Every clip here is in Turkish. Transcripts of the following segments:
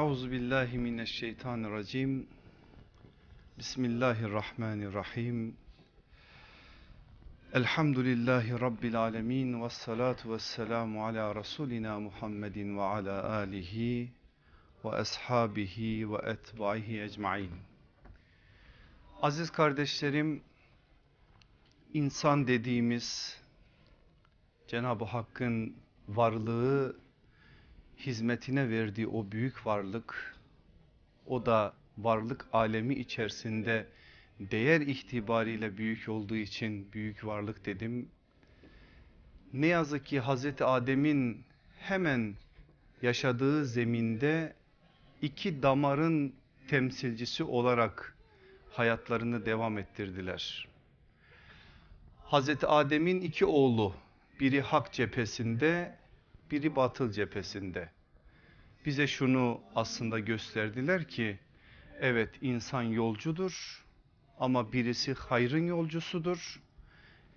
Euzu billahi mineşşeytanirracim. Bismillahirrahmanirrahim. Elhamdülillahi rabbil alamin ve salatu vesselamu ala rasulina Muhammedin ve ala alihi ve ashabihi ve etbaihi ecmaîn. Aziz kardeşlerim, insan dediğimiz Cenab-ı Hakk'ın varlığı hizmetine verdiği o büyük varlık o da varlık alemi içerisinde değer itibariyle büyük olduğu için büyük varlık dedim. Ne yazık ki Hazreti Adem'in hemen yaşadığı zeminde iki damarın temsilcisi olarak hayatlarını devam ettirdiler. Hazreti Adem'in iki oğlu biri hak cephesinde biri batıl cephesinde. Bize şunu aslında gösterdiler ki evet insan yolcudur ama birisi hayrın yolcusudur.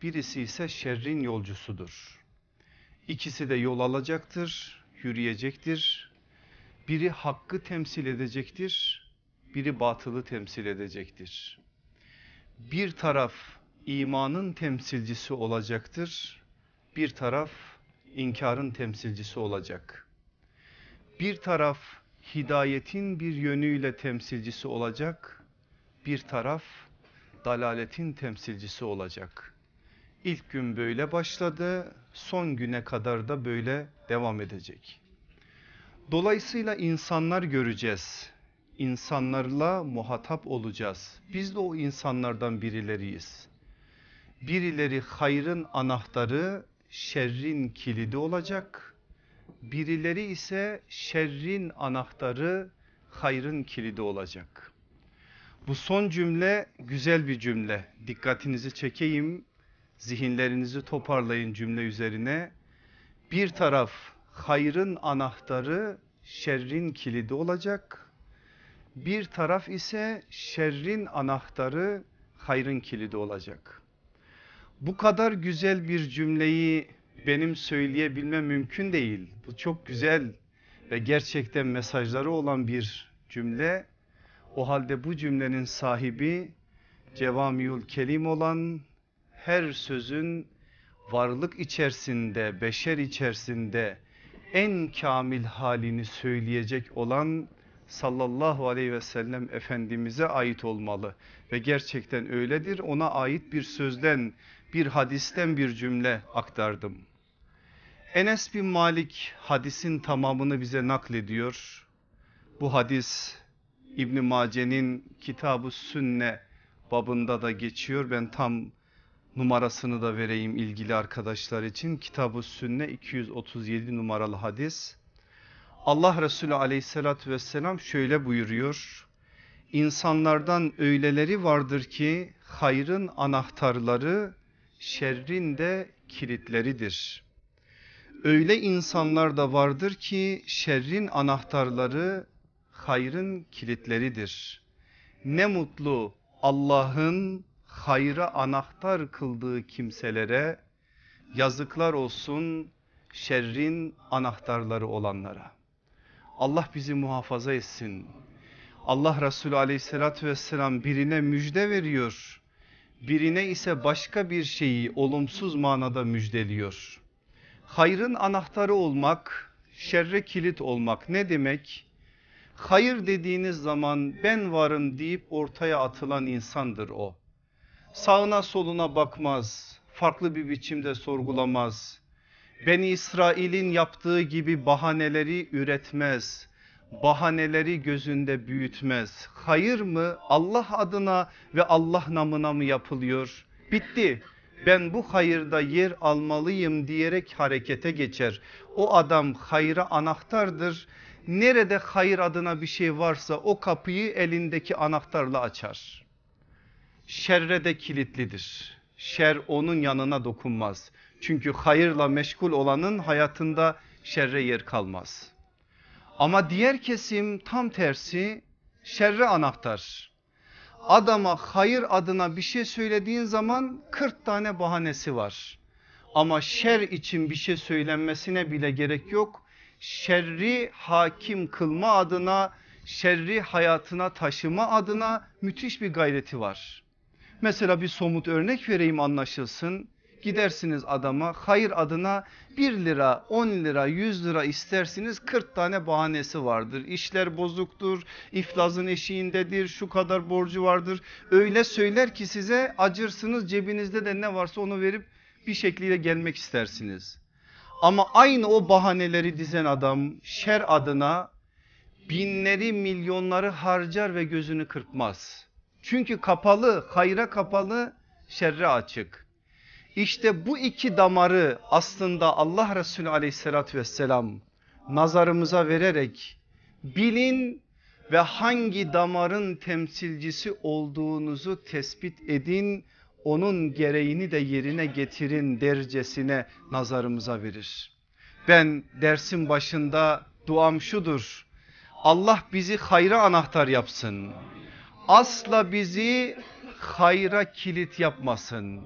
Birisi ise şerrin yolcusudur. İkisi de yol alacaktır, yürüyecektir. Biri hakkı temsil edecektir, biri batılı temsil edecektir. Bir taraf imanın temsilcisi olacaktır, bir taraf inkarın temsilcisi olacak. Bir taraf hidayetin bir yönüyle temsilcisi olacak, bir taraf dalaletin temsilcisi olacak. İlk gün böyle başladı, son güne kadar da böyle devam edecek. Dolayısıyla insanlar göreceğiz. İnsanlarla muhatap olacağız. Biz de o insanlardan birileriyiz. Birileri hayrın anahtarı, şerrin kilidi olacak. Birileri ise şerrin anahtarı, hayrın kilidi olacak. Bu son cümle güzel bir cümle. Dikkatinizi çekeyim. Zihinlerinizi toparlayın cümle üzerine. Bir taraf hayrın anahtarı, şerrin kilidi olacak. Bir taraf ise şerrin anahtarı, hayrın kilidi olacak. Bu kadar güzel bir cümleyi benim söyleyebilme mümkün değil. Bu çok güzel ve gerçekten mesajları olan bir cümle. O halde bu cümlenin sahibi Cevamiül Kelim olan her sözün varlık içerisinde, beşer içerisinde en kamil halini söyleyecek olan sallallahu aleyhi ve sellem Efendimiz'e ait olmalı. Ve gerçekten öyledir ona ait bir sözden bir hadisten bir cümle aktardım. Enes bin Malik hadisin tamamını bize naklediyor. Bu hadis İbn Mace'nin Kitab-ı Sünne babında da geçiyor. Ben tam numarasını da vereyim ilgili arkadaşlar için. Kitab-ı Sünne 237 numaralı hadis. Allah Resulü aleyhissalatü vesselam şöyle buyuruyor. İnsanlardan öyleleri vardır ki hayrın anahtarları şerrin de kilitleridir. Öyle insanlar da vardır ki şerrin anahtarları hayrın kilitleridir. Ne mutlu Allah'ın hayra anahtar kıldığı kimselere yazıklar olsun şerrin anahtarları olanlara. Allah bizi muhafaza etsin. Allah Resulü aleyhissalatü vesselam birine müjde veriyor birine ise başka bir şeyi olumsuz manada müjdeliyor. Hayrın anahtarı olmak, şerre kilit olmak ne demek? Hayır dediğiniz zaman ben varım deyip ortaya atılan insandır o. Sağına soluna bakmaz, farklı bir biçimde sorgulamaz. Beni İsrail'in yaptığı gibi bahaneleri üretmez bahaneleri gözünde büyütmez. Hayır mı Allah adına ve Allah namına mı yapılıyor? Bitti. Ben bu hayırda yer almalıyım diyerek harekete geçer. O adam hayra anahtardır. Nerede hayır adına bir şey varsa o kapıyı elindeki anahtarla açar. Şerre de kilitlidir. Şer onun yanına dokunmaz. Çünkü hayırla meşgul olanın hayatında şerre yer kalmaz. Ama diğer kesim tam tersi şerre anahtar. Adama hayır adına bir şey söylediğin zaman 40 tane bahanesi var. Ama şer için bir şey söylenmesine bile gerek yok. şerri hakim kılma adına şerri hayatına taşıma adına müthiş bir gayreti var. Mesela bir somut örnek vereyim anlaşılsın. Gidersiniz adama hayır adına 1 lira 10 lira 100 lira istersiniz 40 tane bahanesi vardır. İşler bozuktur iflasın eşiğindedir şu kadar borcu vardır. Öyle söyler ki size acırsınız cebinizde de ne varsa onu verip bir şekliyle gelmek istersiniz. Ama aynı o bahaneleri dizen adam şer adına binleri milyonları harcar ve gözünü kırpmaz. Çünkü kapalı hayra kapalı şerre açık. İşte bu iki damarı aslında Allah Resulü aleyhissalatü vesselam nazarımıza vererek bilin ve hangi damarın temsilcisi olduğunuzu tespit edin onun gereğini de yerine getirin dercesine nazarımıza verir. Ben dersin başında duam şudur. Allah bizi hayra anahtar yapsın. Asla bizi hayra kilit yapmasın.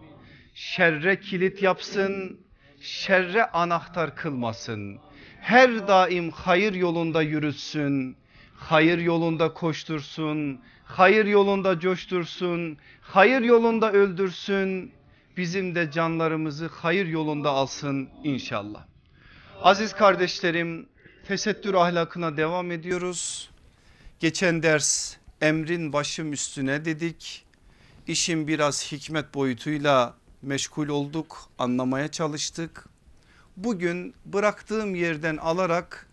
Şerre kilit yapsın. Şerre anahtar kılmasın. Her daim hayır yolunda yürütsün. Hayır yolunda koştursun. Hayır yolunda coştursun. Hayır yolunda öldürsün. Bizim de canlarımızı hayır yolunda alsın inşallah. Aziz kardeşlerim tesettür ahlakına devam ediyoruz. Geçen ders emrin başım üstüne dedik. İşin biraz hikmet boyutuyla meşgul olduk anlamaya çalıştık. Bugün bıraktığım yerden alarak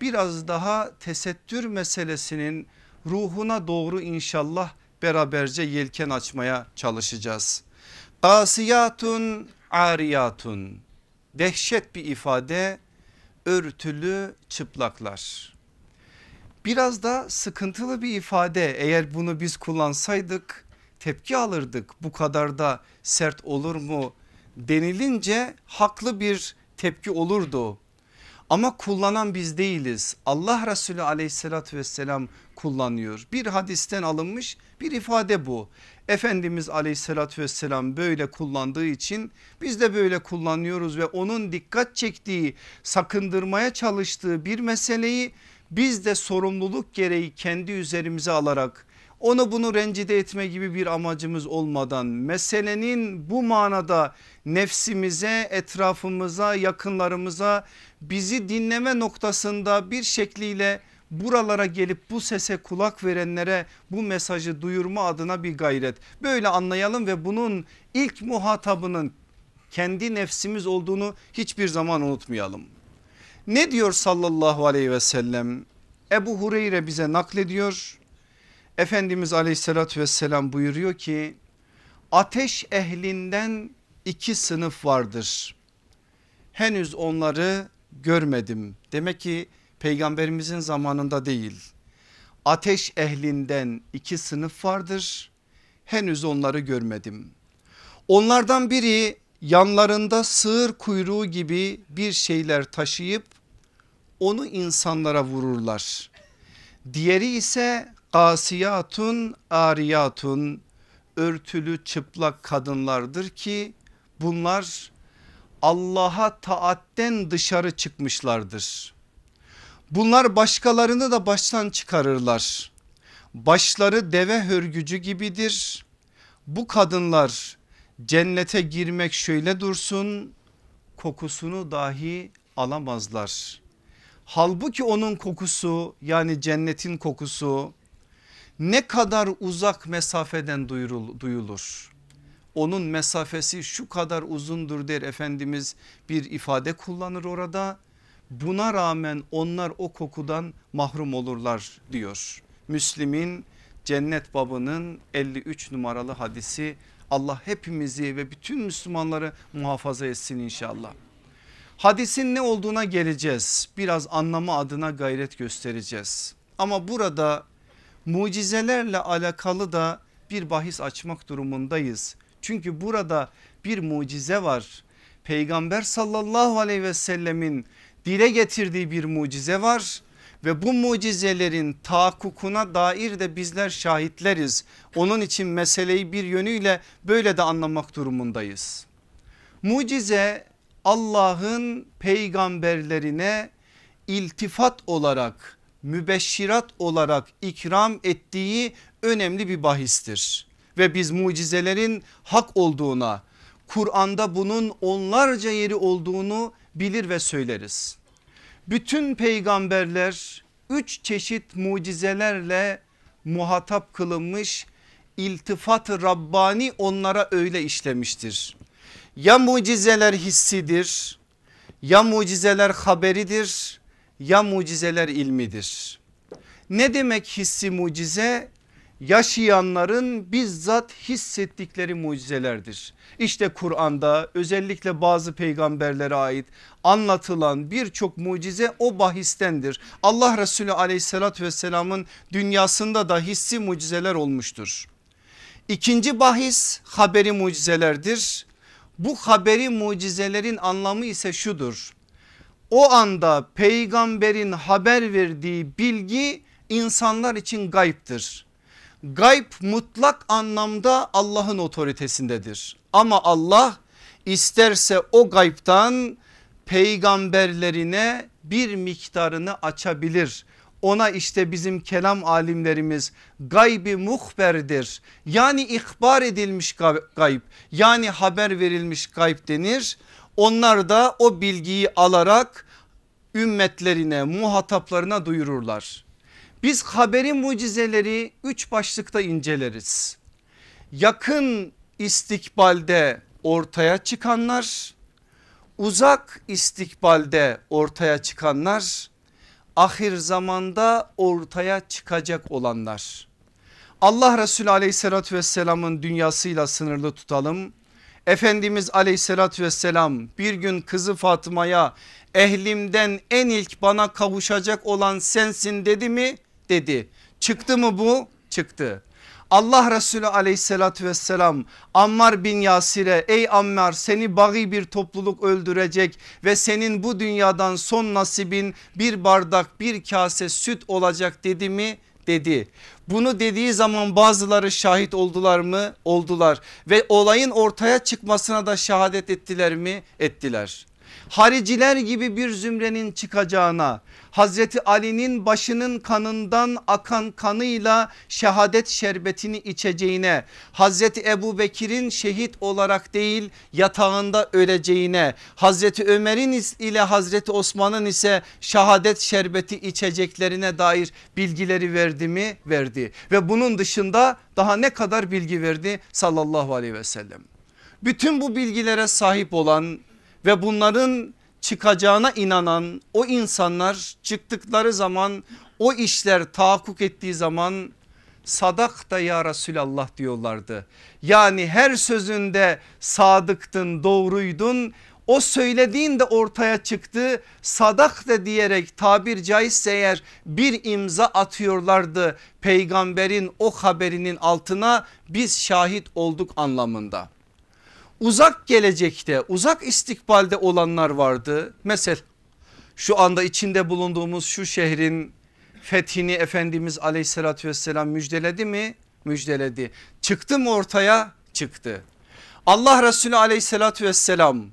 biraz daha tesettür meselesinin ruhuna doğru inşallah beraberce yelken açmaya çalışacağız. Kasiyatun ariyatun dehşet bir ifade örtülü çıplaklar. Biraz da sıkıntılı bir ifade eğer bunu biz kullansaydık tepki alırdık bu kadar da sert olur mu denilince haklı bir tepki olurdu. Ama kullanan biz değiliz. Allah Resulü aleyhissalatü vesselam kullanıyor. Bir hadisten alınmış bir ifade bu. Efendimiz aleyhissalatü vesselam böyle kullandığı için biz de böyle kullanıyoruz ve onun dikkat çektiği sakındırmaya çalıştığı bir meseleyi biz de sorumluluk gereği kendi üzerimize alarak onu bunu rencide etme gibi bir amacımız olmadan meselenin bu manada nefsimize etrafımıza yakınlarımıza bizi dinleme noktasında bir şekliyle buralara gelip bu sese kulak verenlere bu mesajı duyurma adına bir gayret. Böyle anlayalım ve bunun ilk muhatabının kendi nefsimiz olduğunu hiçbir zaman unutmayalım. Ne diyor sallallahu aleyhi ve sellem? Ebu Hureyre bize naklediyor. Efendimiz aleyhissalatü vesselam buyuruyor ki ateş ehlinden iki sınıf vardır. Henüz onları görmedim. Demek ki peygamberimizin zamanında değil. Ateş ehlinden iki sınıf vardır. Henüz onları görmedim. Onlardan biri yanlarında sığır kuyruğu gibi bir şeyler taşıyıp onu insanlara vururlar. Diğeri ise kasiyatun ariyatun örtülü çıplak kadınlardır ki bunlar Allah'a taatten dışarı çıkmışlardır. Bunlar başkalarını da baştan çıkarırlar. Başları deve hörgücü gibidir. Bu kadınlar cennete girmek şöyle dursun kokusunu dahi alamazlar. Halbuki onun kokusu yani cennetin kokusu ne kadar uzak mesafeden duyulur. Onun mesafesi şu kadar uzundur der Efendimiz bir ifade kullanır orada. Buna rağmen onlar o kokudan mahrum olurlar diyor. Müslim'in cennet babının 53 numaralı hadisi Allah hepimizi ve bütün Müslümanları muhafaza etsin inşallah. Hadisin ne olduğuna geleceğiz. Biraz anlamı adına gayret göstereceğiz. Ama burada mucizelerle alakalı da bir bahis açmak durumundayız. Çünkü burada bir mucize var. Peygamber sallallahu aleyhi ve sellemin dile getirdiği bir mucize var ve bu mucizelerin tahakkukuna dair de bizler şahitleriz. Onun için meseleyi bir yönüyle böyle de anlamak durumundayız. Mucize Allah'ın peygamberlerine iltifat olarak mübeşşirat olarak ikram ettiği önemli bir bahistir. Ve biz mucizelerin hak olduğuna Kur'an'da bunun onlarca yeri olduğunu bilir ve söyleriz. Bütün peygamberler üç çeşit mucizelerle muhatap kılınmış iltifat-ı Rabbani onlara öyle işlemiştir. Ya mucizeler hissidir ya mucizeler haberidir ya mucizeler ilmidir. Ne demek hissi mucize? Yaşayanların bizzat hissettikleri mucizelerdir. İşte Kur'an'da özellikle bazı peygamberlere ait anlatılan birçok mucize o bahistendir. Allah Resulü aleyhissalatü vesselamın dünyasında da hissi mucizeler olmuştur. İkinci bahis haberi mucizelerdir. Bu haberi mucizelerin anlamı ise şudur. O anda peygamberin haber verdiği bilgi insanlar için gayiptir. Gayb mutlak anlamda Allah'ın otoritesindedir. Ama Allah isterse o gaybtan peygamberlerine bir miktarını açabilir. Ona işte bizim kelam alimlerimiz gaybi muhberdir. Yani ihbar edilmiş gayb yani haber verilmiş gayb denir. Onlar da o bilgiyi alarak ümmetlerine muhataplarına duyururlar. Biz haberi mucizeleri üç başlıkta inceleriz. Yakın istikbalde ortaya çıkanlar, uzak istikbalde ortaya çıkanlar, ahir zamanda ortaya çıkacak olanlar. Allah Resulü aleyhissalatü vesselamın dünyasıyla sınırlı tutalım. Efendimiz aleyhissalatü vesselam bir gün kızı Fatıma'ya ehlimden en ilk bana kavuşacak olan sensin dedi mi? Dedi. Çıktı mı bu? Çıktı. Allah Resulü aleyhissalatü vesselam Ammar bin Yasir'e ey Ammar seni bagi bir topluluk öldürecek ve senin bu dünyadan son nasibin bir bardak bir kase süt olacak dedi mi? Dedi. Bunu dediği zaman bazıları şahit oldular mı? Oldular ve olayın ortaya çıkmasına da şehadet ettiler mi? Ettiler hariciler gibi bir zümrenin çıkacağına Hazreti Ali'nin başının kanından akan kanıyla şehadet şerbetini içeceğine Hazreti Ebu Bekir'in şehit olarak değil yatağında öleceğine Hazreti Ömer'in ile Hazreti Osman'ın ise şehadet şerbeti içeceklerine dair bilgileri verdi mi? Verdi ve bunun dışında daha ne kadar bilgi verdi sallallahu aleyhi ve sellem. Bütün bu bilgilere sahip olan ve bunların çıkacağına inanan o insanlar çıktıkları zaman o işler tahakkuk ettiği zaman sadak da ya Resulallah diyorlardı. Yani her sözünde sadıktın doğruydun. O söylediğin de ortaya çıktı. Sadak da diyerek tabir caizse eğer bir imza atıyorlardı peygamberin o haberinin altına biz şahit olduk anlamında uzak gelecekte uzak istikbalde olanlar vardı. Mesela şu anda içinde bulunduğumuz şu şehrin fethini Efendimiz aleyhissalatü vesselam müjdeledi mi? Müjdeledi. Çıktı mı ortaya? Çıktı. Allah Resulü aleyhissalatü vesselam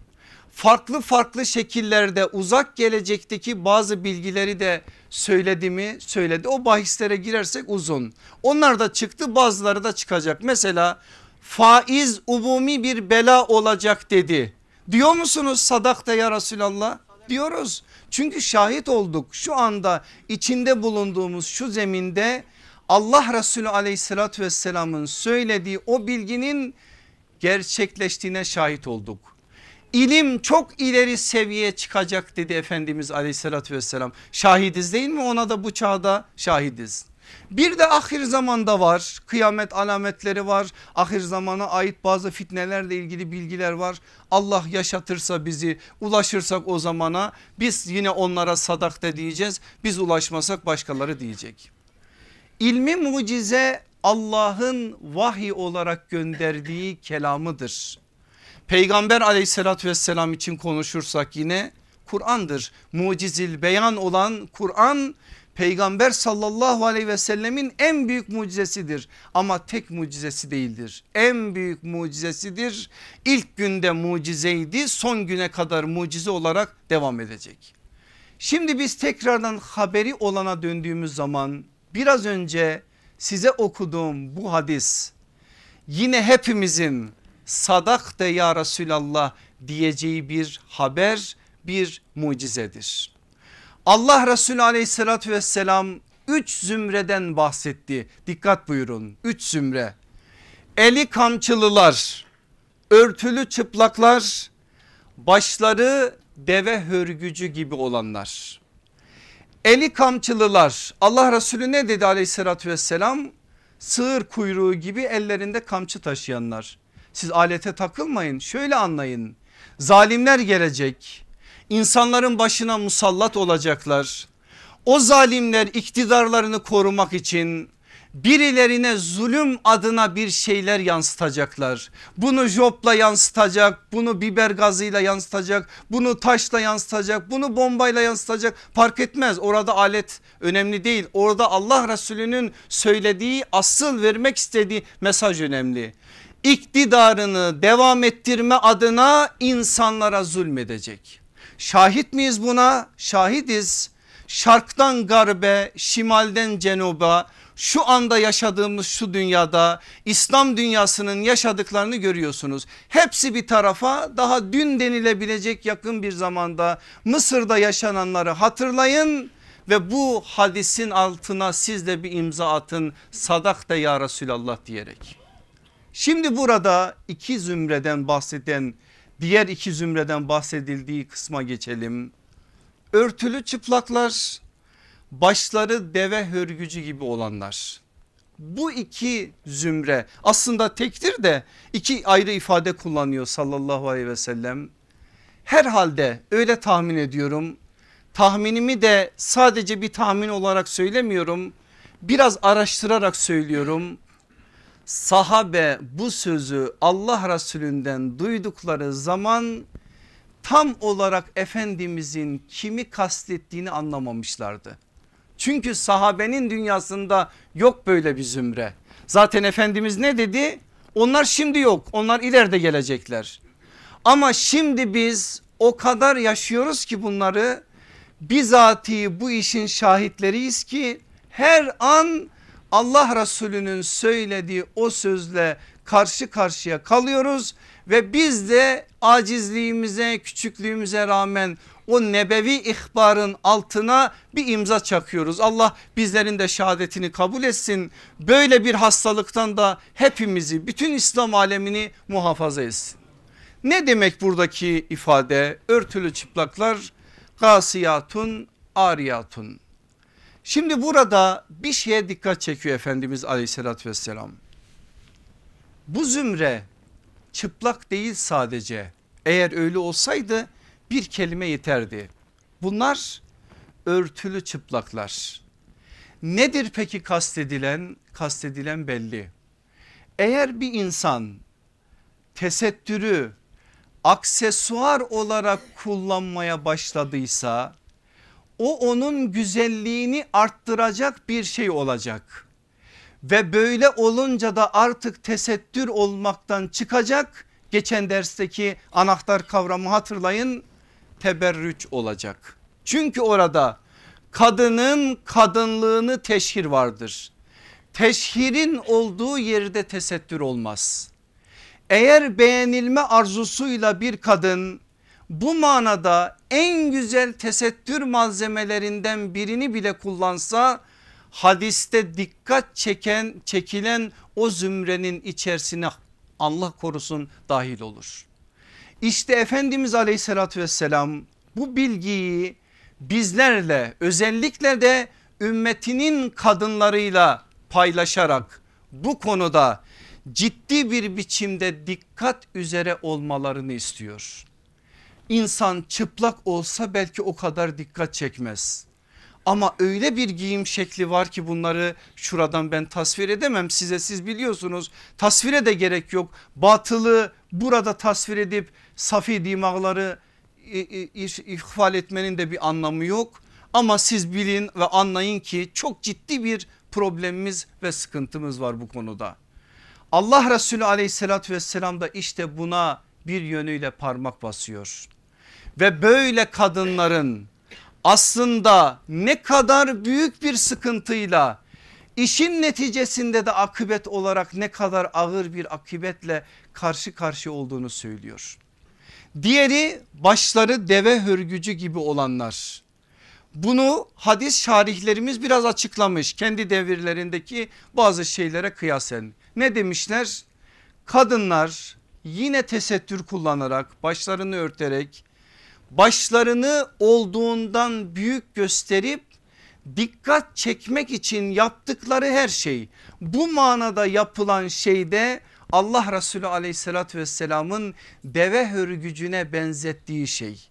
farklı farklı şekillerde uzak gelecekteki bazı bilgileri de söyledi mi? Söyledi. O bahislere girersek uzun. Onlar da çıktı bazıları da çıkacak. Mesela faiz umumi bir bela olacak dedi. Diyor musunuz sadakta ya Resulallah? Diyoruz. Çünkü şahit olduk şu anda içinde bulunduğumuz şu zeminde Allah Resulü aleyhissalatü vesselamın söylediği o bilginin gerçekleştiğine şahit olduk. İlim çok ileri seviyeye çıkacak dedi Efendimiz aleyhissalatü vesselam. Şahidiz değil mi ona da bu çağda şahidiz. Bir de ahir zamanda var kıyamet alametleri var ahir zamana ait bazı fitnelerle ilgili bilgiler var. Allah yaşatırsa bizi ulaşırsak o zamana biz yine onlara sadakta diyeceğiz biz ulaşmasak başkaları diyecek. İlmi mucize Allah'ın vahiy olarak gönderdiği kelamıdır. Peygamber aleyhissalatü vesselam için konuşursak yine Kur'an'dır. Mucizil beyan olan Kur'an peygamber sallallahu aleyhi ve sellemin en büyük mucizesidir ama tek mucizesi değildir. En büyük mucizesidir. İlk günde mucizeydi son güne kadar mucize olarak devam edecek. Şimdi biz tekrardan haberi olana döndüğümüz zaman biraz önce size okuduğum bu hadis yine hepimizin sadak de ya Resulallah diyeceği bir haber bir mucizedir. Allah Resulü aleyhissalatü vesselam 3 zümreden bahsetti. Dikkat buyurun 3 zümre. Eli kamçılılar, örtülü çıplaklar, başları deve hörgücü gibi olanlar. Eli kamçılılar Allah Resulü ne dedi aleyhissalatü vesselam? Sığır kuyruğu gibi ellerinde kamçı taşıyanlar. Siz alete takılmayın şöyle anlayın. Zalimler gelecek insanların başına musallat olacaklar. O zalimler iktidarlarını korumak için birilerine zulüm adına bir şeyler yansıtacaklar. Bunu jopla yansıtacak, bunu biber gazıyla yansıtacak, bunu taşla yansıtacak, bunu bombayla yansıtacak fark etmez. Orada alet önemli değil. Orada Allah Resulü'nün söylediği asıl vermek istediği mesaj önemli. İktidarını devam ettirme adına insanlara zulmedecek. Şahit miyiz buna? Şahidiz. Şarktan garbe, şimalden cenuba şu anda yaşadığımız şu dünyada İslam dünyasının yaşadıklarını görüyorsunuz. Hepsi bir tarafa daha dün denilebilecek yakın bir zamanda Mısır'da yaşananları hatırlayın ve bu hadisin altına siz de bir imza atın sadak da ya Resulallah diyerek. Şimdi burada iki zümreden bahseden diğer iki zümreden bahsedildiği kısma geçelim. Örtülü çıplaklar başları deve hörgücü gibi olanlar. Bu iki zümre aslında tektir de iki ayrı ifade kullanıyor sallallahu aleyhi ve sellem. Herhalde öyle tahmin ediyorum. Tahminimi de sadece bir tahmin olarak söylemiyorum. Biraz araştırarak söylüyorum. Sahabe bu sözü Allah Resulünden duydukları zaman tam olarak Efendimizin kimi kastettiğini anlamamışlardı. Çünkü sahabenin dünyasında yok böyle bir zümre. Zaten Efendimiz ne dedi? Onlar şimdi yok onlar ileride gelecekler. Ama şimdi biz o kadar yaşıyoruz ki bunları bizatihi bu işin şahitleriyiz ki her an Allah Resulü'nün söylediği o sözle karşı karşıya kalıyoruz ve biz de acizliğimize küçüklüğümüze rağmen o nebevi ihbarın altına bir imza çakıyoruz. Allah bizlerin de şehadetini kabul etsin. Böyle bir hastalıktan da hepimizi bütün İslam alemini muhafaza etsin. Ne demek buradaki ifade? Örtülü çıplaklar gasiyatun ariyatun. Şimdi burada bir şeye dikkat çekiyor Efendimiz aleyhissalatü vesselam. Bu zümre çıplak değil sadece eğer öyle olsaydı bir kelime yeterdi. Bunlar örtülü çıplaklar. Nedir peki kastedilen? Kastedilen belli. Eğer bir insan tesettürü aksesuar olarak kullanmaya başladıysa o onun güzelliğini arttıracak bir şey olacak. Ve böyle olunca da artık tesettür olmaktan çıkacak. Geçen dersteki anahtar kavramı hatırlayın teberrüç olacak. Çünkü orada kadının kadınlığını teşhir vardır. Teşhirin olduğu yerde tesettür olmaz. Eğer beğenilme arzusuyla bir kadın bu manada en güzel tesettür malzemelerinden birini bile kullansa hadiste dikkat çeken çekilen o zümrenin içerisine Allah korusun dahil olur. İşte Efendimiz aleyhissalatü vesselam bu bilgiyi bizlerle özellikle de ümmetinin kadınlarıyla paylaşarak bu konuda ciddi bir biçimde dikkat üzere olmalarını istiyor. İnsan çıplak olsa belki o kadar dikkat çekmez. Ama öyle bir giyim şekli var ki bunları şuradan ben tasvir edemem size siz biliyorsunuz tasvire de gerek yok. Batılı burada tasvir edip safi dimağları ihfal etmenin de bir anlamı yok. Ama siz bilin ve anlayın ki çok ciddi bir problemimiz ve sıkıntımız var bu konuda. Allah Resulü aleyhissalatü vesselam da işte buna bir yönüyle parmak basıyor. Ve böyle kadınların aslında ne kadar büyük bir sıkıntıyla işin neticesinde de akıbet olarak ne kadar ağır bir akıbetle karşı karşı olduğunu söylüyor. Diğeri başları deve hörgücü gibi olanlar. Bunu hadis şarihlerimiz biraz açıklamış kendi devirlerindeki bazı şeylere kıyasen. Ne demişler? Kadınlar yine tesettür kullanarak başlarını örterek başlarını olduğundan büyük gösterip dikkat çekmek için yaptıkları her şey bu manada yapılan şeyde Allah Resulü aleyhissalatü vesselamın deve hörgücüne benzettiği şey.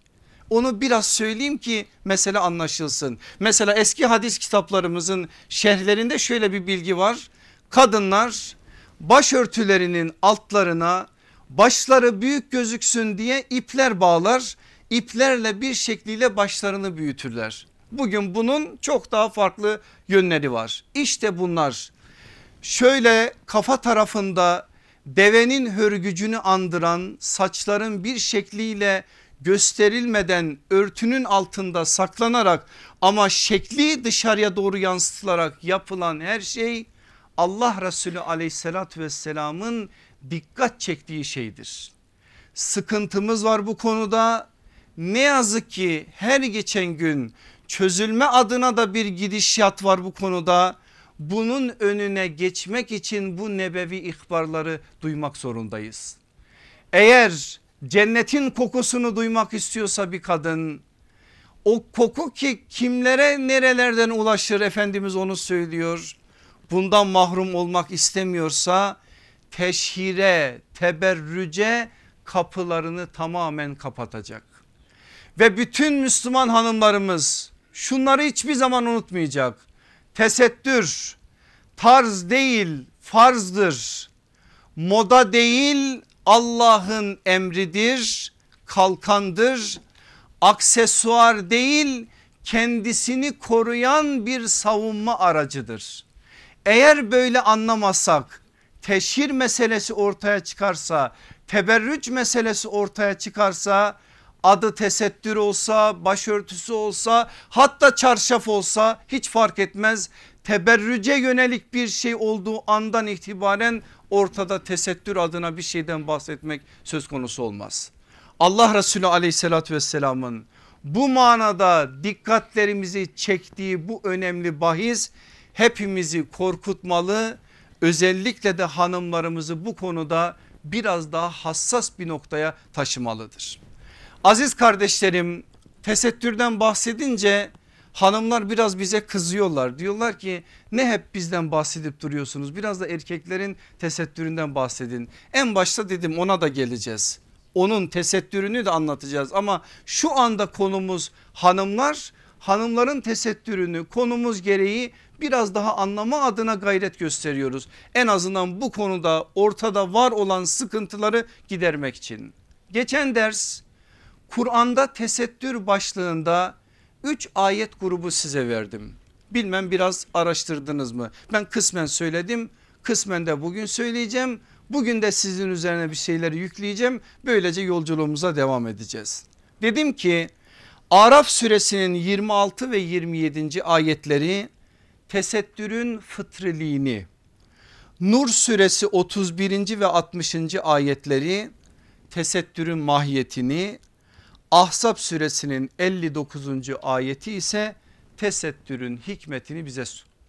Onu biraz söyleyeyim ki mesele anlaşılsın. Mesela eski hadis kitaplarımızın şerhlerinde şöyle bir bilgi var. Kadınlar başörtülerinin altlarına başları büyük gözüksün diye ipler bağlar. İplerle bir şekliyle başlarını büyütürler. Bugün bunun çok daha farklı yönleri var. İşte bunlar şöyle kafa tarafında devenin hörgücünü andıran saçların bir şekliyle gösterilmeden örtünün altında saklanarak ama şekli dışarıya doğru yansıtılarak yapılan her şey Allah Resulü aleyhissalatü vesselamın dikkat çektiği şeydir. Sıkıntımız var bu konuda ne yazık ki her geçen gün çözülme adına da bir gidişat var bu konuda. Bunun önüne geçmek için bu nebevi ihbarları duymak zorundayız. Eğer cennetin kokusunu duymak istiyorsa bir kadın o koku ki kimlere nerelerden ulaşır Efendimiz onu söylüyor. Bundan mahrum olmak istemiyorsa teşhire teberrüce kapılarını tamamen kapatacak. Ve bütün Müslüman hanımlarımız şunları hiçbir zaman unutmayacak. Tesettür tarz değil farzdır. Moda değil Allah'ın emridir, kalkandır. Aksesuar değil kendisini koruyan bir savunma aracıdır. Eğer böyle anlamazsak teşhir meselesi ortaya çıkarsa teberrüç meselesi ortaya çıkarsa adı tesettür olsa başörtüsü olsa hatta çarşaf olsa hiç fark etmez. Teberrüce yönelik bir şey olduğu andan itibaren ortada tesettür adına bir şeyden bahsetmek söz konusu olmaz. Allah Resulü aleyhissalatü vesselamın bu manada dikkatlerimizi çektiği bu önemli bahis hepimizi korkutmalı. Özellikle de hanımlarımızı bu konuda biraz daha hassas bir noktaya taşımalıdır. Aziz kardeşlerim tesettürden bahsedince hanımlar biraz bize kızıyorlar. Diyorlar ki ne hep bizden bahsedip duruyorsunuz biraz da erkeklerin tesettüründen bahsedin. En başta dedim ona da geleceğiz. Onun tesettürünü de anlatacağız ama şu anda konumuz hanımlar hanımların tesettürünü konumuz gereği biraz daha anlama adına gayret gösteriyoruz. En azından bu konuda ortada var olan sıkıntıları gidermek için. Geçen ders Kur'an'da tesettür başlığında 3 ayet grubu size verdim. Bilmem biraz araştırdınız mı? Ben kısmen söyledim kısmen de bugün söyleyeceğim. Bugün de sizin üzerine bir şeyleri yükleyeceğim. Böylece yolculuğumuza devam edeceğiz. Dedim ki Araf suresinin 26 ve 27. ayetleri tesettürün fıtriliğini Nur suresi 31. ve 60. ayetleri tesettürün mahiyetini Ahzab suresinin 59. ayeti ise tesettürün hikmetini bize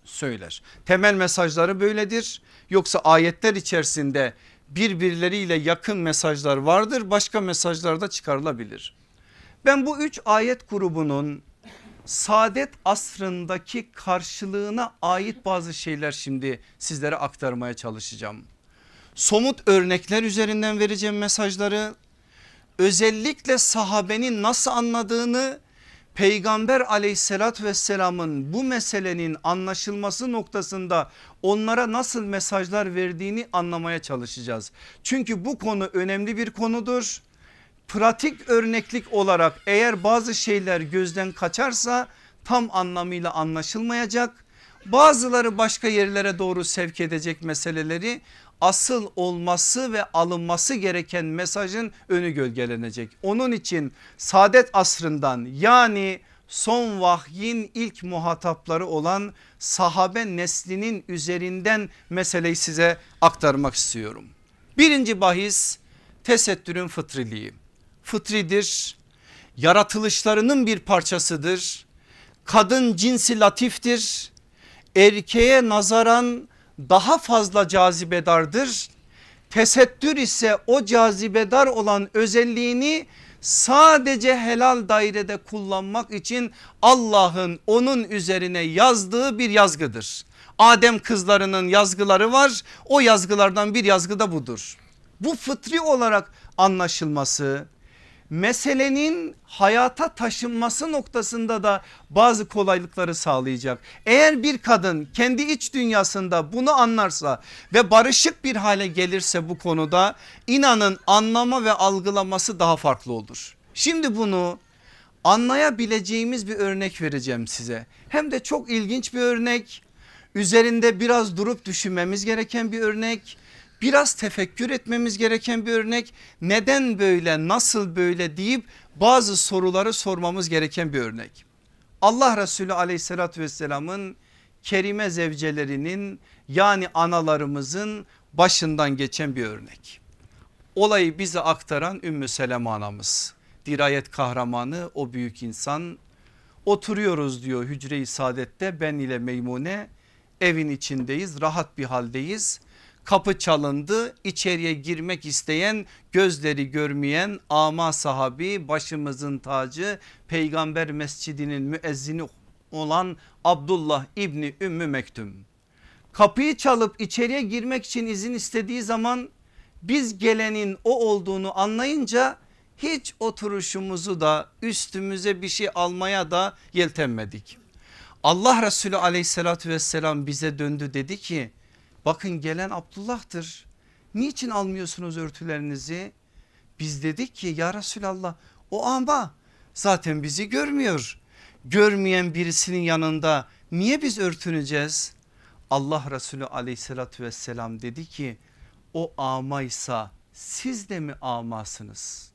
söyler. Temel mesajları böyledir. Yoksa ayetler içerisinde birbirleriyle yakın mesajlar vardır. Başka mesajlar da çıkarılabilir. Ben bu üç ayet grubunun saadet asrındaki karşılığına ait bazı şeyler şimdi sizlere aktarmaya çalışacağım. Somut örnekler üzerinden vereceğim mesajları özellikle sahabenin nasıl anladığını peygamber aleyhissalatü vesselamın bu meselenin anlaşılması noktasında onlara nasıl mesajlar verdiğini anlamaya çalışacağız. Çünkü bu konu önemli bir konudur. Pratik örneklik olarak eğer bazı şeyler gözden kaçarsa tam anlamıyla anlaşılmayacak. Bazıları başka yerlere doğru sevk edecek meseleleri asıl olması ve alınması gereken mesajın önü gölgelenecek. Onun için saadet asrından yani son vahyin ilk muhatapları olan sahabe neslinin üzerinden meseleyi size aktarmak istiyorum. Birinci bahis tesettürün fıtriliği. Fıtridir, yaratılışlarının bir parçasıdır. Kadın cinsi latiftir, erkeğe nazaran daha fazla cazibedardır. Tesettür ise o cazibedar olan özelliğini sadece helal dairede kullanmak için Allah'ın onun üzerine yazdığı bir yazgıdır. Adem kızlarının yazgıları var o yazgılardan bir yazgı da budur. Bu fıtri olarak anlaşılması meselenin hayata taşınması noktasında da bazı kolaylıkları sağlayacak. Eğer bir kadın kendi iç dünyasında bunu anlarsa ve barışık bir hale gelirse bu konuda inanın anlama ve algılaması daha farklı olur. Şimdi bunu anlayabileceğimiz bir örnek vereceğim size. Hem de çok ilginç bir örnek. Üzerinde biraz durup düşünmemiz gereken bir örnek biraz tefekkür etmemiz gereken bir örnek. Neden böyle nasıl böyle deyip bazı soruları sormamız gereken bir örnek. Allah Resulü aleyhissalatü vesselamın kerime zevcelerinin yani analarımızın başından geçen bir örnek. Olayı bize aktaran Ümmü Seleme anamız. Dirayet kahramanı o büyük insan. Oturuyoruz diyor hücre-i saadette ben ile Meymune evin içindeyiz rahat bir haldeyiz kapı çalındı içeriye girmek isteyen gözleri görmeyen ama sahabi başımızın tacı peygamber mescidinin müezzini olan Abdullah İbni Ümmü Mektum. Kapıyı çalıp içeriye girmek için izin istediği zaman biz gelenin o olduğunu anlayınca hiç oturuşumuzu da üstümüze bir şey almaya da yeltenmedik. Allah Resulü aleyhissalatü vesselam bize döndü dedi ki Bakın gelen Abdullah'tır. Niçin almıyorsunuz örtülerinizi? Biz dedik ki ya Resulallah o ama zaten bizi görmüyor. Görmeyen birisinin yanında niye biz örtüneceğiz? Allah Resulü aleyhissalatü vesselam dedi ki o amaysa siz de mi amasınız?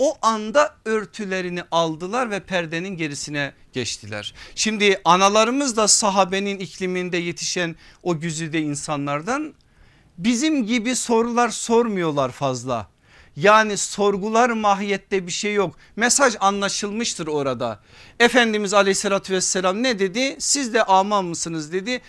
O anda örtülerini aldılar ve perdenin gerisine geçtiler. Şimdi analarımız da sahabenin ikliminde yetişen o güzide insanlardan bizim gibi sorular sormuyorlar fazla. Yani sorgular mahiyette bir şey yok. Mesaj anlaşılmıştır orada. Efendimiz aleyhissalatü vesselam ne dedi? Siz de aman mısınız dedi.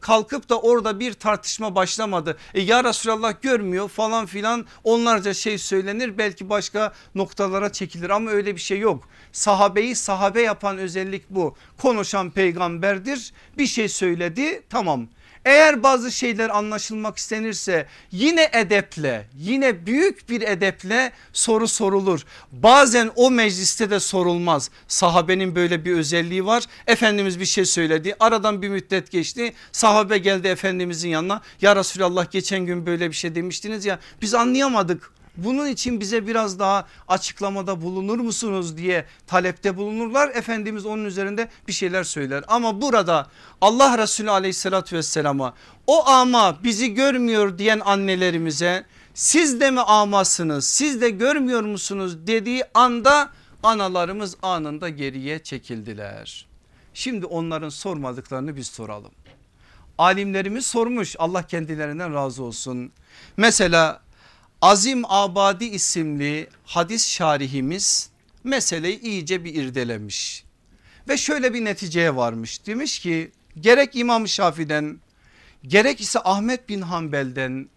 Kalkıp da orada bir tartışma başlamadı. E ya Resulallah görmüyor falan filan onlarca şey söylenir. Belki başka noktalara çekilir ama öyle bir şey yok. Sahabeyi sahabe yapan özellik bu. Konuşan peygamberdir bir şey söyledi tamam eğer bazı şeyler anlaşılmak istenirse yine edeple yine büyük bir edeple soru sorulur. Bazen o mecliste de sorulmaz. Sahabenin böyle bir özelliği var. Efendimiz bir şey söyledi aradan bir müddet geçti. Sahabe geldi Efendimizin yanına ya Resulallah geçen gün böyle bir şey demiştiniz ya biz anlayamadık bunun için bize biraz daha açıklamada bulunur musunuz diye talepte bulunurlar. Efendimiz onun üzerinde bir şeyler söyler. Ama burada Allah Resulü aleyhissalatü vesselama o ama bizi görmüyor diyen annelerimize siz de mi amasınız siz de görmüyor musunuz dediği anda analarımız anında geriye çekildiler. Şimdi onların sormadıklarını biz soralım. Alimlerimiz sormuş Allah kendilerinden razı olsun. Mesela Azim Abadi isimli hadis şarihimiz meseleyi iyice bir irdelemiş. Ve şöyle bir neticeye varmış demiş ki gerek İmam Şafi'den gerek ise Ahmet bin Hanbel'den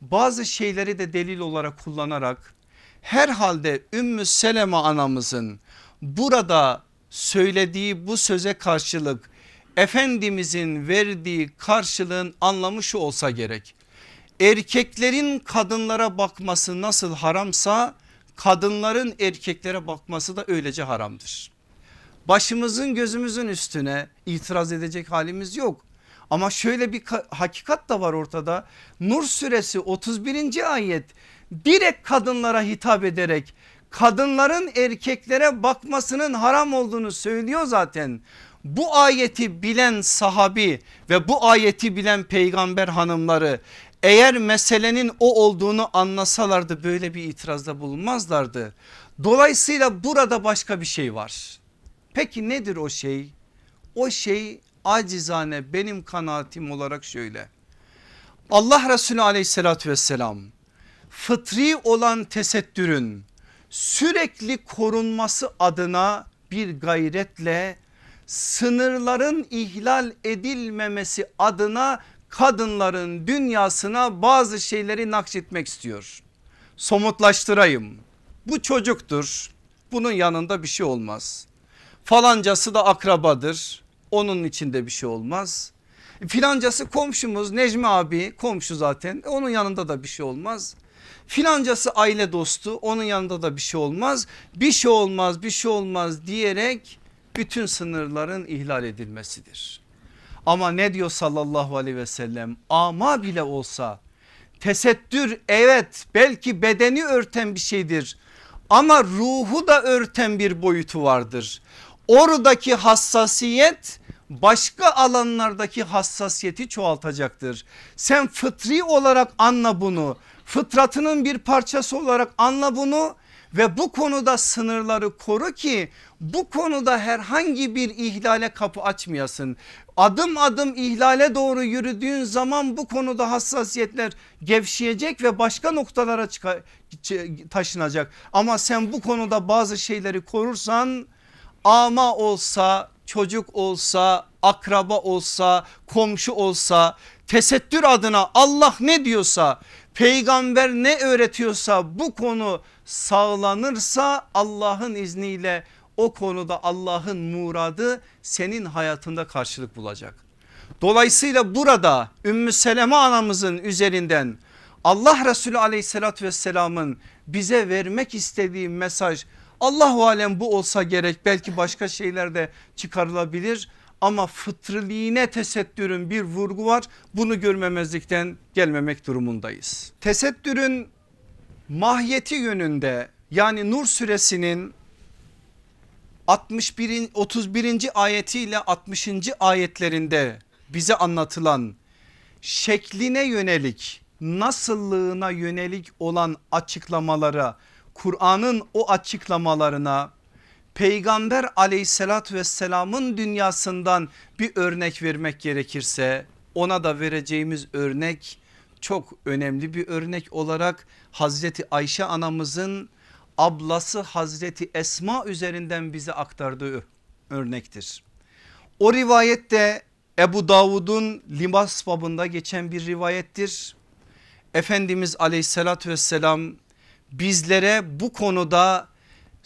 bazı şeyleri de delil olarak kullanarak herhalde Ümmü Seleme anamızın burada söylediği bu söze karşılık Efendimizin verdiği karşılığın anlamı şu olsa gerek erkeklerin kadınlara bakması nasıl haramsa kadınların erkeklere bakması da öylece haramdır. Başımızın gözümüzün üstüne itiraz edecek halimiz yok. Ama şöyle bir hakikat da var ortada. Nur suresi 31. ayet direkt kadınlara hitap ederek kadınların erkeklere bakmasının haram olduğunu söylüyor zaten. Bu ayeti bilen sahabi ve bu ayeti bilen peygamber hanımları eğer meselenin o olduğunu anlasalardı böyle bir itirazda bulunmazlardı. Dolayısıyla burada başka bir şey var. Peki nedir o şey? O şey acizane benim kanaatim olarak şöyle. Allah Resulü aleyhissalatü vesselam fıtri olan tesettürün sürekli korunması adına bir gayretle sınırların ihlal edilmemesi adına kadınların dünyasına bazı şeyleri nakşetmek istiyor. Somutlaştırayım. Bu çocuktur. Bunun yanında bir şey olmaz. Falancası da akrabadır. Onun içinde bir şey olmaz. Filancası komşumuz Necmi abi komşu zaten onun yanında da bir şey olmaz. Filancası aile dostu onun yanında da bir şey olmaz. Bir şey olmaz bir şey olmaz diyerek bütün sınırların ihlal edilmesidir. Ama ne diyor sallallahu aleyhi ve sellem ama bile olsa tesettür evet belki bedeni örten bir şeydir ama ruhu da örten bir boyutu vardır. Oradaki hassasiyet başka alanlardaki hassasiyeti çoğaltacaktır. Sen fıtri olarak anla bunu fıtratının bir parçası olarak anla bunu ve bu konuda sınırları koru ki bu konuda herhangi bir ihlale kapı açmayasın. Adım adım ihlale doğru yürüdüğün zaman bu konuda hassasiyetler gevşeyecek ve başka noktalara taşınacak. Ama sen bu konuda bazı şeyleri korursan ama olsa çocuk olsa akraba olsa komşu olsa tesettür adına Allah ne diyorsa peygamber ne öğretiyorsa bu konu sağlanırsa Allah'ın izniyle o konuda Allah'ın muradı senin hayatında karşılık bulacak. Dolayısıyla burada Ümmü Seleme anamızın üzerinden Allah Resulü aleyhissalatü vesselamın bize vermek istediği mesaj Allahu alem bu olsa gerek belki başka şeyler de çıkarılabilir ama fıtriliğine tesettürün bir vurgu var bunu görmemezlikten gelmemek durumundayız. Tesettürün mahiyeti yönünde yani Nur suresinin 61. 31. ayetiyle 60. ayetlerinde bize anlatılan şekline yönelik nasıllığına yönelik olan açıklamalara Kur'an'ın o açıklamalarına peygamber aleyhissalatü vesselamın dünyasından bir örnek vermek gerekirse ona da vereceğimiz örnek çok önemli bir örnek olarak Hazreti Ayşe anamızın ablası Hazreti Esma üzerinden bize aktardığı örnektir. O rivayette Ebu Davud'un libas babında geçen bir rivayettir. Efendimiz aleyhissalatü vesselam bizlere bu konuda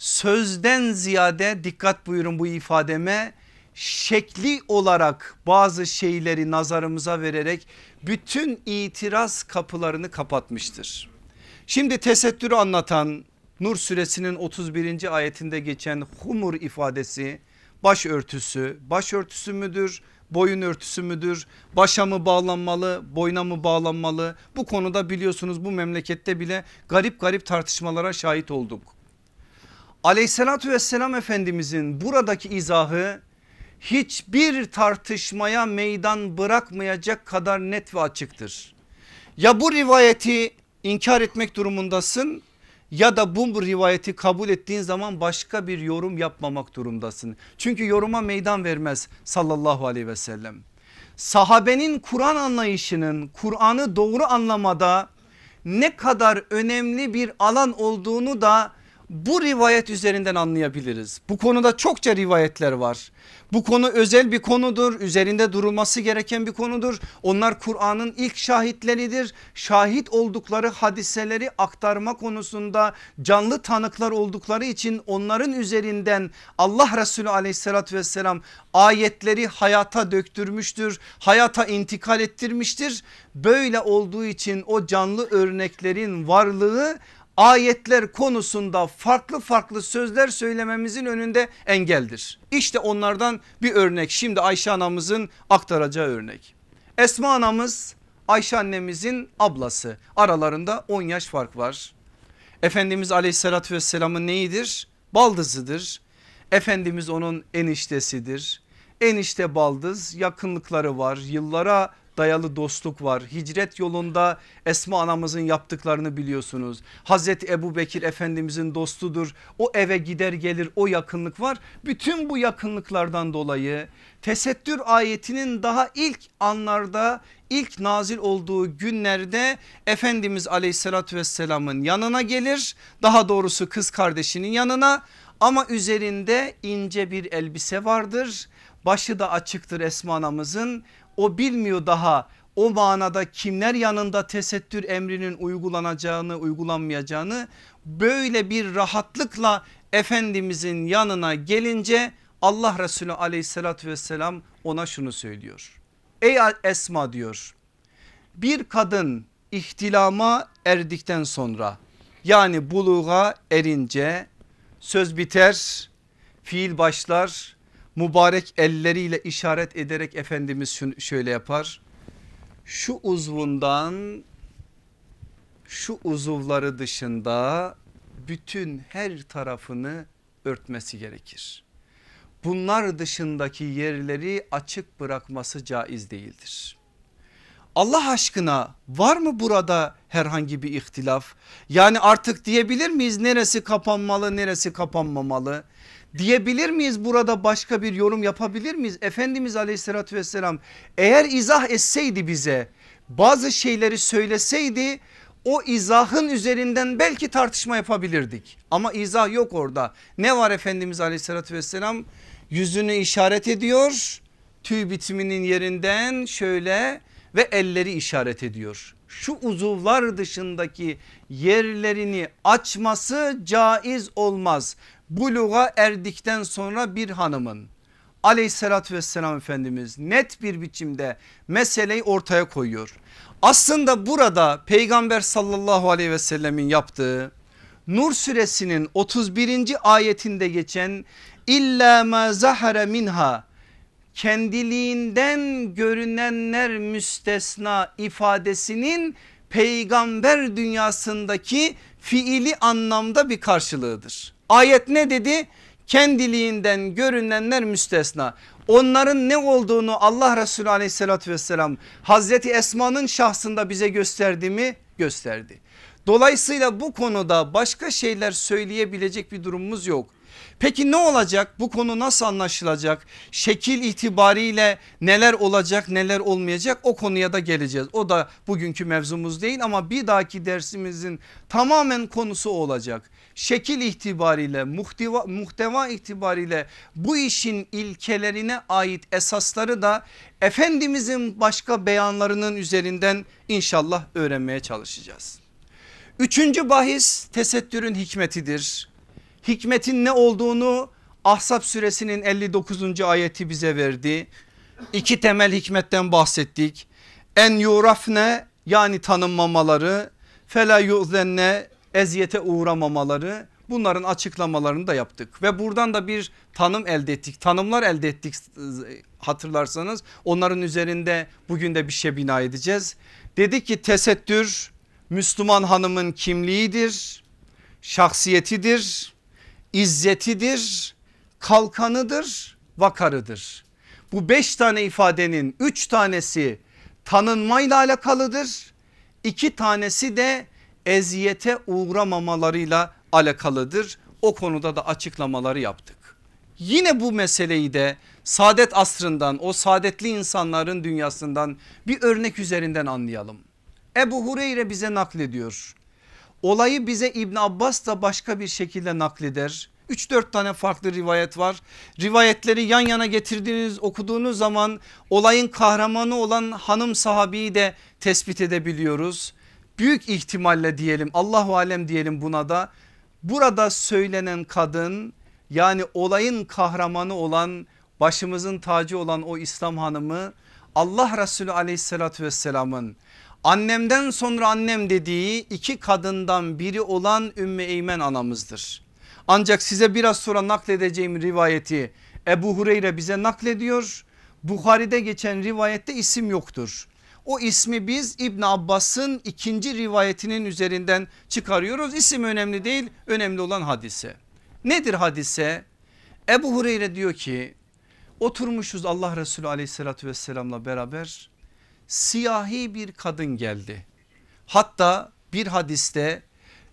sözden ziyade dikkat buyurun bu ifademe şekli olarak bazı şeyleri nazarımıza vererek bütün itiraz kapılarını kapatmıştır. Şimdi tesettürü anlatan Nur suresinin 31. ayetinde geçen humur ifadesi başörtüsü, başörtüsü müdür, boyun örtüsü müdür, başa mı bağlanmalı, boyuna mı bağlanmalı? Bu konuda biliyorsunuz bu memlekette bile garip garip tartışmalara şahit olduk. Aleyhissalatü vesselam Efendimizin buradaki izahı hiçbir tartışmaya meydan bırakmayacak kadar net ve açıktır. Ya bu rivayeti inkar etmek durumundasın ya da bu rivayeti kabul ettiğin zaman başka bir yorum yapmamak durumdasın. Çünkü yoruma meydan vermez sallallahu aleyhi ve sellem. Sahabenin Kur'an anlayışının Kur'an'ı doğru anlamada ne kadar önemli bir alan olduğunu da bu rivayet üzerinden anlayabiliriz. Bu konuda çokça rivayetler var. Bu konu özel bir konudur. Üzerinde durulması gereken bir konudur. Onlar Kur'an'ın ilk şahitleridir. Şahit oldukları hadiseleri aktarma konusunda canlı tanıklar oldukları için onların üzerinden Allah Resulü aleyhissalatü vesselam ayetleri hayata döktürmüştür. Hayata intikal ettirmiştir. Böyle olduğu için o canlı örneklerin varlığı ayetler konusunda farklı farklı sözler söylememizin önünde engeldir. İşte onlardan bir örnek şimdi Ayşe anamızın aktaracağı örnek. Esma anamız Ayşe annemizin ablası aralarında 10 yaş fark var. Efendimiz aleyhissalatü vesselamın neyidir? Baldızıdır. Efendimiz onun eniştesidir. Enişte baldız yakınlıkları var yıllara dayalı dostluk var. Hicret yolunda Esma anamızın yaptıklarını biliyorsunuz. Hazreti Ebu Bekir Efendimizin dostudur. O eve gider gelir o yakınlık var. Bütün bu yakınlıklardan dolayı tesettür ayetinin daha ilk anlarda ilk nazil olduğu günlerde Efendimiz aleyhissalatü vesselamın yanına gelir. Daha doğrusu kız kardeşinin yanına ama üzerinde ince bir elbise vardır. Başı da açıktır Esma anamızın. O bilmiyor daha o manada kimler yanında tesettür emrinin uygulanacağını uygulanmayacağını böyle bir rahatlıkla Efendimizin yanına gelince Allah Resulü aleyhissalatü vesselam ona şunu söylüyor. Ey Esma diyor bir kadın ihtilama erdikten sonra yani buluğa erince söz biter fiil başlar mübarek elleriyle işaret ederek Efendimiz şöyle yapar. Şu uzvundan şu uzuvları dışında bütün her tarafını örtmesi gerekir. Bunlar dışındaki yerleri açık bırakması caiz değildir. Allah aşkına var mı burada herhangi bir ihtilaf? Yani artık diyebilir miyiz neresi kapanmalı neresi kapanmamalı? Diyebilir miyiz burada başka bir yorum yapabilir miyiz? Efendimiz aleyhissalatü vesselam eğer izah etseydi bize bazı şeyleri söyleseydi o izahın üzerinden belki tartışma yapabilirdik. Ama izah yok orada. Ne var Efendimiz aleyhissalatü vesselam? Yüzünü işaret ediyor. Tüy bitiminin yerinden şöyle ve elleri işaret ediyor. Şu uzuvlar dışındaki yerlerini açması caiz olmaz. Buluğa erdikten sonra bir hanımın aleyhissalatü vesselam Efendimiz net bir biçimde meseleyi ortaya koyuyor. Aslında burada peygamber sallallahu aleyhi ve sellemin yaptığı Nur suresinin 31. ayetinde geçen illa ma zahara minha kendiliğinden görünenler müstesna ifadesinin peygamber dünyasındaki fiili anlamda bir karşılığıdır. Ayet ne dedi? Kendiliğinden görünenler müstesna. Onların ne olduğunu Allah Resulü aleyhissalatü vesselam Hazreti Esma'nın şahsında bize gösterdi mi? Gösterdi. Dolayısıyla bu konuda başka şeyler söyleyebilecek bir durumumuz yok. Peki ne olacak bu konu nasıl anlaşılacak şekil itibariyle neler olacak neler olmayacak o konuya da geleceğiz. O da bugünkü mevzumuz değil ama bir dahaki dersimizin tamamen konusu olacak. Şekil itibariyle muhteva, muhteva itibariyle bu işin ilkelerine ait esasları da Efendimizin başka beyanlarının üzerinden inşallah öğrenmeye çalışacağız. Üçüncü bahis tesettürün hikmetidir hikmetin ne olduğunu Ahzab suresinin 59. ayeti bize verdi. İki temel hikmetten bahsettik. En yurafne yani tanınmamaları, fela yuzenne eziyete uğramamaları bunların açıklamalarını da yaptık. Ve buradan da bir tanım elde ettik. Tanımlar elde ettik hatırlarsanız onların üzerinde bugün de bir şey bina edeceğiz. Dedik ki tesettür Müslüman hanımın kimliğidir, şahsiyetidir, izzetidir, kalkanıdır, vakarıdır. Bu beş tane ifadenin üç tanesi tanınmayla alakalıdır. İki tanesi de eziyete uğramamalarıyla alakalıdır. O konuda da açıklamaları yaptık. Yine bu meseleyi de saadet asrından o saadetli insanların dünyasından bir örnek üzerinden anlayalım. Ebu Hureyre bize naklediyor. Olayı bize İbn Abbas da başka bir şekilde nakleder. 3-4 tane farklı rivayet var. Rivayetleri yan yana getirdiğiniz okuduğunuz zaman olayın kahramanı olan hanım sahabeyi de tespit edebiliyoruz. Büyük ihtimalle diyelim Allahu alem diyelim buna da burada söylenen kadın yani olayın kahramanı olan başımızın tacı olan o İslam hanımı Allah Resulü aleyhissalatü vesselamın Annemden sonra annem dediği iki kadından biri olan Ümmü Eymen anamızdır. Ancak size biraz sonra nakledeceğim rivayeti Ebu Hureyre bize naklediyor. Bukhari'de geçen rivayette isim yoktur. O ismi biz İbn Abbas'ın ikinci rivayetinin üzerinden çıkarıyoruz. İsim önemli değil önemli olan hadise. Nedir hadise? Ebu Hureyre diyor ki oturmuşuz Allah Resulü aleyhissalatü vesselamla beraber siyahi bir kadın geldi. Hatta bir hadiste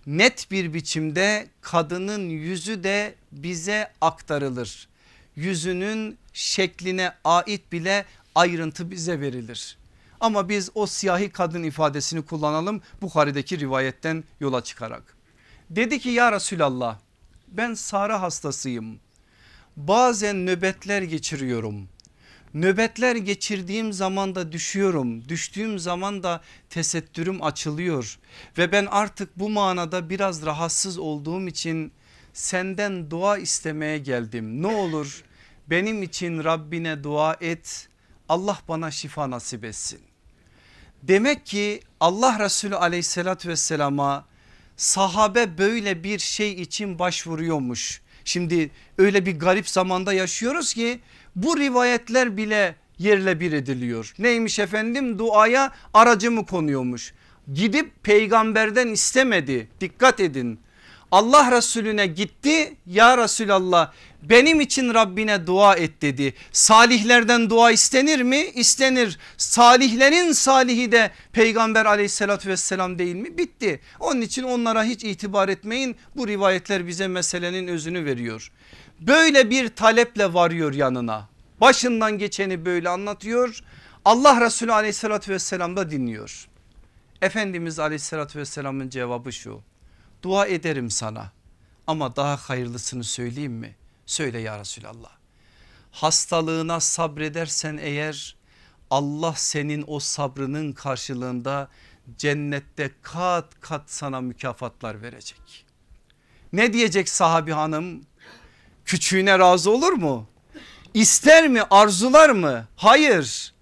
net bir biçimde kadının yüzü de bize aktarılır. Yüzünün şekline ait bile ayrıntı bize verilir. Ama biz o siyahi kadın ifadesini kullanalım Bukhari'deki rivayetten yola çıkarak. Dedi ki ya Resulallah ben Sara hastasıyım. Bazen nöbetler geçiriyorum. Nöbetler geçirdiğim zaman da düşüyorum. Düştüğüm zaman da tesettürüm açılıyor. Ve ben artık bu manada biraz rahatsız olduğum için senden dua istemeye geldim. Ne olur benim için Rabbine dua et. Allah bana şifa nasip etsin. Demek ki Allah Resulü aleyhissalatü vesselama sahabe böyle bir şey için başvuruyormuş. Şimdi öyle bir garip zamanda yaşıyoruz ki bu rivayetler bile yerle bir ediliyor. Neymiş efendim duaya aracı mı konuyormuş. Gidip peygamberden istemedi dikkat edin. Allah Resulüne gitti ya Resulallah benim için Rabbine dua et dedi. Salihlerden dua istenir mi? İstenir. Salihlerin salihi de peygamber aleyhissalatü vesselam değil mi? Bitti. Onun için onlara hiç itibar etmeyin. Bu rivayetler bize meselenin özünü veriyor. Böyle bir taleple varıyor yanına. Başından geçeni böyle anlatıyor. Allah Resulü aleyhissalatü vesselam da dinliyor. Efendimiz aleyhissalatü vesselamın cevabı şu. Dua ederim sana ama daha hayırlısını söyleyeyim mi? Söyle ya Resulallah. Hastalığına sabredersen eğer Allah senin o sabrının karşılığında cennette kat kat sana mükafatlar verecek. Ne diyecek sahabi hanım? Küçüğüne razı olur mu? İster mi arzular mı? Hayır.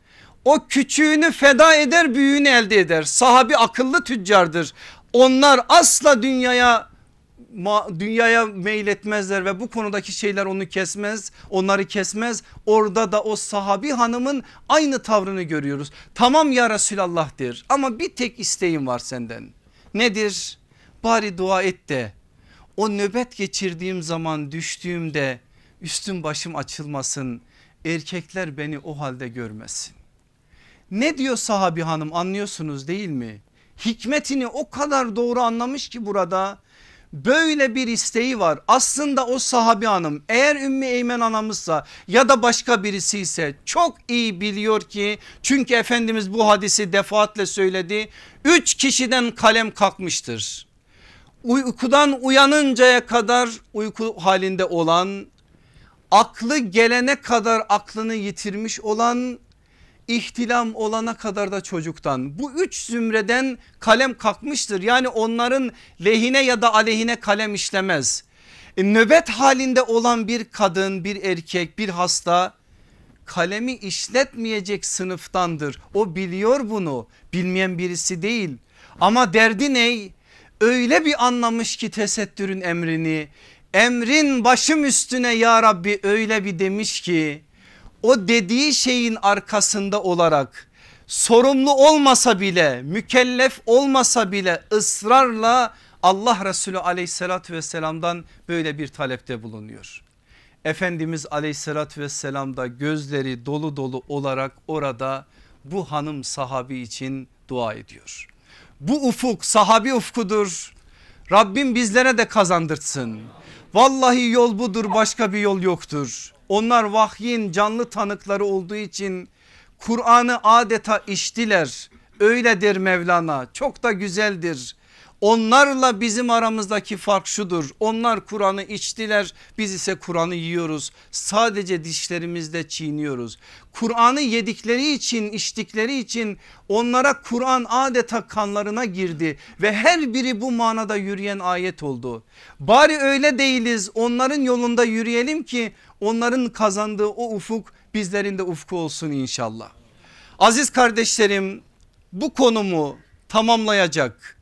O küçüğünü feda eder büyüğünü elde eder. Sahabi akıllı tüccardır. Onlar asla dünyaya dünyaya meyletmezler ve bu konudaki şeyler onu kesmez onları kesmez orada da o sahabi hanımın aynı tavrını görüyoruz tamam ya Resulallah der ama bir tek isteğim var senden nedir bari dua et de o nöbet geçirdiğim zaman düştüğümde üstüm başım açılmasın erkekler beni o halde görmesin ne diyor sahabi hanım anlıyorsunuz değil mi hikmetini o kadar doğru anlamış ki burada böyle bir isteği var. Aslında o sahabi hanım eğer Ümmü Eymen anamızsa ya da başka birisi ise çok iyi biliyor ki çünkü Efendimiz bu hadisi defaatle söyledi. Üç kişiden kalem kalkmıştır. Uykudan uyanıncaya kadar uyku halinde olan aklı gelene kadar aklını yitirmiş olan ihtilam olana kadar da çocuktan bu üç zümreden kalem kalkmıştır. Yani onların lehine ya da aleyhine kalem işlemez. E, nöbet halinde olan bir kadın bir erkek bir hasta kalemi işletmeyecek sınıftandır. O biliyor bunu bilmeyen birisi değil ama derdi ne? Öyle bir anlamış ki tesettürün emrini emrin başım üstüne ya Rabbi öyle bir demiş ki o dediği şeyin arkasında olarak sorumlu olmasa bile mükellef olmasa bile ısrarla Allah Resulü aleyhissalatü vesselamdan böyle bir talepte bulunuyor. Efendimiz aleyhissalatü vesselam da gözleri dolu dolu olarak orada bu hanım sahabi için dua ediyor. Bu ufuk sahabi ufkudur. Rabbim bizlere de kazandırtsın. Vallahi yol budur başka bir yol yoktur. Onlar vahyin canlı tanıkları olduğu için Kur'an'ı adeta içtiler. Öyledir Mevlana çok da güzeldir. Onlarla bizim aramızdaki fark şudur. Onlar Kur'an'ı içtiler biz ise Kur'an'ı yiyoruz. Sadece dişlerimizde çiğniyoruz. Kur'an'ı yedikleri için içtikleri için onlara Kur'an adeta kanlarına girdi. Ve her biri bu manada yürüyen ayet oldu. Bari öyle değiliz onların yolunda yürüyelim ki onların kazandığı o ufuk bizlerin de ufku olsun inşallah. Aziz kardeşlerim bu konumu tamamlayacak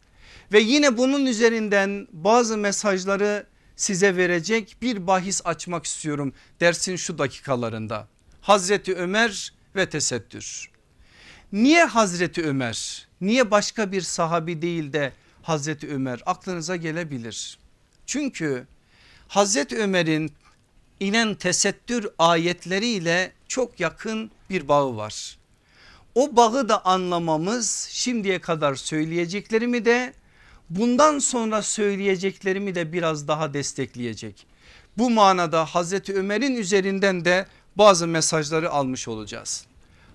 ve yine bunun üzerinden bazı mesajları size verecek bir bahis açmak istiyorum dersin şu dakikalarında. Hazreti Ömer ve tesettür. Niye Hazreti Ömer? Niye başka bir sahabi değil de Hazreti Ömer aklınıza gelebilir. Çünkü Hazreti Ömer'in inen tesettür ayetleriyle çok yakın bir bağı var. o bağı da anlamamız şimdiye kadar söyleyeceklerimi de bundan sonra söyleyeceklerimi de biraz daha destekleyecek. Bu manada Hazreti Ömer'in üzerinden de bazı mesajları almış olacağız.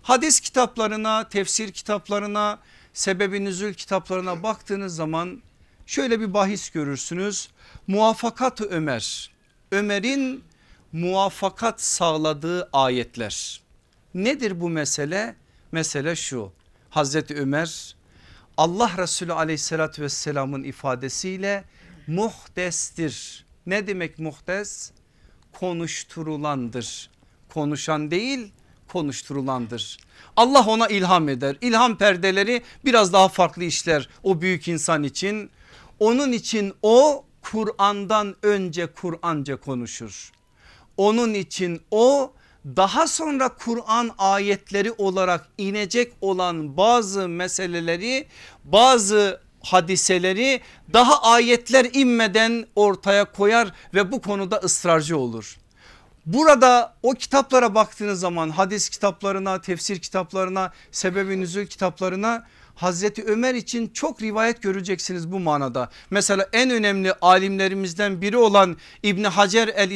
Hadis kitaplarına, tefsir kitaplarına, sebebi nüzül kitaplarına baktığınız zaman şöyle bir bahis görürsünüz. Muvaffakat Ömer, Ömer'in muvaffakat sağladığı ayetler. Nedir bu mesele? Mesele şu Hazreti Ömer Allah Resulü aleyhissalatü vesselamın ifadesiyle muhdestir. Ne demek muhdes? Konuşturulandır. Konuşan değil konuşturulandır. Allah ona ilham eder. İlham perdeleri biraz daha farklı işler o büyük insan için. Onun için o Kur'an'dan önce Kur'anca konuşur. Onun için o daha sonra Kur'an ayetleri olarak inecek olan bazı meseleleri bazı hadiseleri daha ayetler inmeden ortaya koyar ve bu konuda ısrarcı olur. Burada o kitaplara baktığınız zaman hadis kitaplarına, tefsir kitaplarına, sebebi nüzül kitaplarına Hazreti Ömer için çok rivayet göreceksiniz bu manada. Mesela en önemli alimlerimizden biri olan İbn Hacer el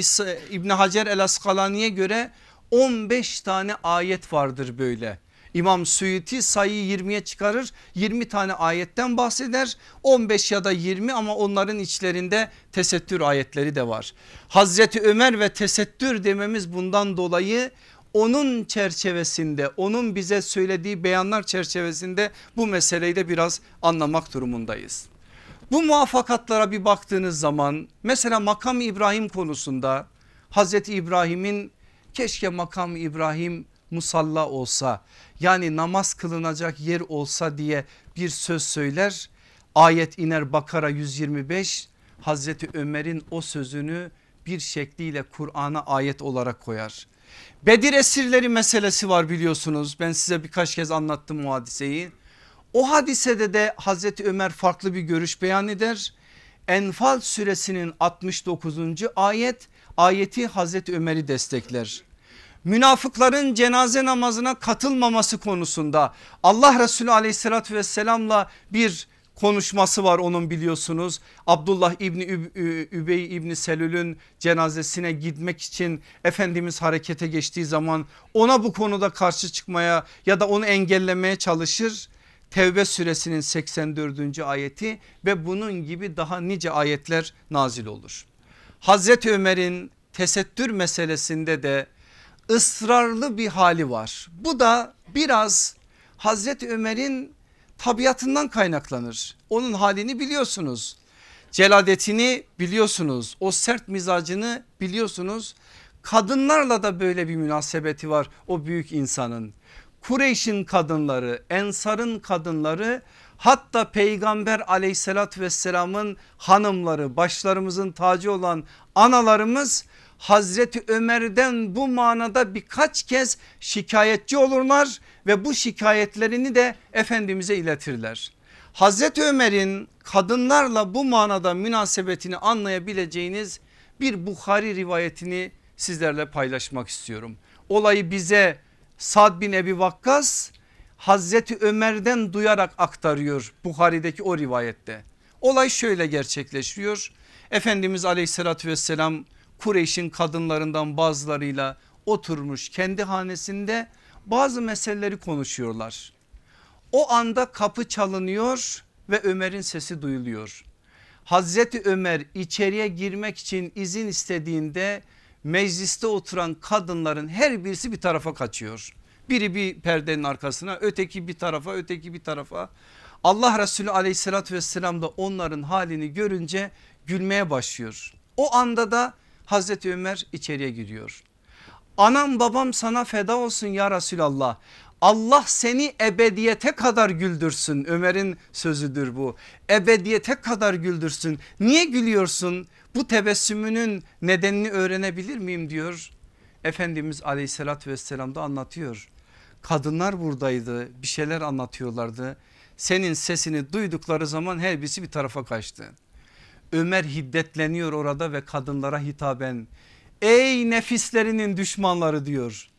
İbn Hacer el Askalani'ye göre 15 tane ayet vardır böyle. İmam Suyuti sayıyı 20'ye çıkarır 20 tane ayetten bahseder 15 ya da 20 ama onların içlerinde tesettür ayetleri de var. Hazreti Ömer ve tesettür dememiz bundan dolayı onun çerçevesinde onun bize söylediği beyanlar çerçevesinde bu meseleyi de biraz anlamak durumundayız. Bu muvaffakatlara bir baktığınız zaman mesela makam İbrahim konusunda Hazreti İbrahim'in keşke makam İbrahim musalla olsa yani namaz kılınacak yer olsa diye bir söz söyler. Ayet iner Bakara 125 Hazreti Ömer'in o sözünü bir şekliyle Kur'an'a ayet olarak koyar. Bedir esirleri meselesi var biliyorsunuz ben size birkaç kez anlattım o hadiseyi. O hadisede de Hazreti Ömer farklı bir görüş beyan eder. Enfal suresinin 69. ayet ayeti Hazreti Ömer'i destekler münafıkların cenaze namazına katılmaması konusunda Allah Resulü aleyhissalatü vesselamla bir konuşması var onun biliyorsunuz. Abdullah İbni Übey İbni Selül'ün cenazesine gitmek için Efendimiz harekete geçtiği zaman ona bu konuda karşı çıkmaya ya da onu engellemeye çalışır. Tevbe suresinin 84. ayeti ve bunun gibi daha nice ayetler nazil olur. Hazreti Ömer'in tesettür meselesinde de ısrarlı bir hali var. Bu da biraz Hazreti Ömer'in tabiatından kaynaklanır. Onun halini biliyorsunuz. Celadetini biliyorsunuz. O sert mizacını biliyorsunuz. Kadınlarla da böyle bir münasebeti var o büyük insanın. Kureyş'in kadınları, Ensar'ın kadınları hatta peygamber aleyhissalatü vesselamın hanımları başlarımızın tacı olan analarımız Hazreti Ömer'den bu manada birkaç kez şikayetçi olurlar ve bu şikayetlerini de Efendimiz'e iletirler. Hazreti Ömer'in kadınlarla bu manada münasebetini anlayabileceğiniz bir Bukhari rivayetini sizlerle paylaşmak istiyorum. Olayı bize Sad bin Ebi Vakkas Hazreti Ömer'den duyarak aktarıyor Bukhari'deki o rivayette. Olay şöyle gerçekleşiyor. Efendimiz aleyhissalatü vesselam Kureyş'in kadınlarından bazılarıyla oturmuş kendi hanesinde bazı meseleleri konuşuyorlar. O anda kapı çalınıyor ve Ömer'in sesi duyuluyor. Hazreti Ömer içeriye girmek için izin istediğinde mecliste oturan kadınların her birisi bir tarafa kaçıyor. Biri bir perdenin arkasına öteki bir tarafa öteki bir tarafa. Allah Resulü aleyhissalatü vesselam da onların halini görünce gülmeye başlıyor. O anda da Hazreti Ömer içeriye giriyor. Anam babam sana feda olsun ya Resulallah. Allah seni ebediyete kadar güldürsün. Ömer'in sözüdür bu. Ebediyete kadar güldürsün. Niye gülüyorsun? Bu tebessümünün nedenini öğrenebilir miyim diyor. Efendimiz aleyhissalatü vesselam da anlatıyor. Kadınlar buradaydı bir şeyler anlatıyorlardı. Senin sesini duydukları zaman her birisi bir tarafa kaçtı. Ömer hiddetleniyor orada ve kadınlara hitaben ey nefislerinin düşmanları diyor.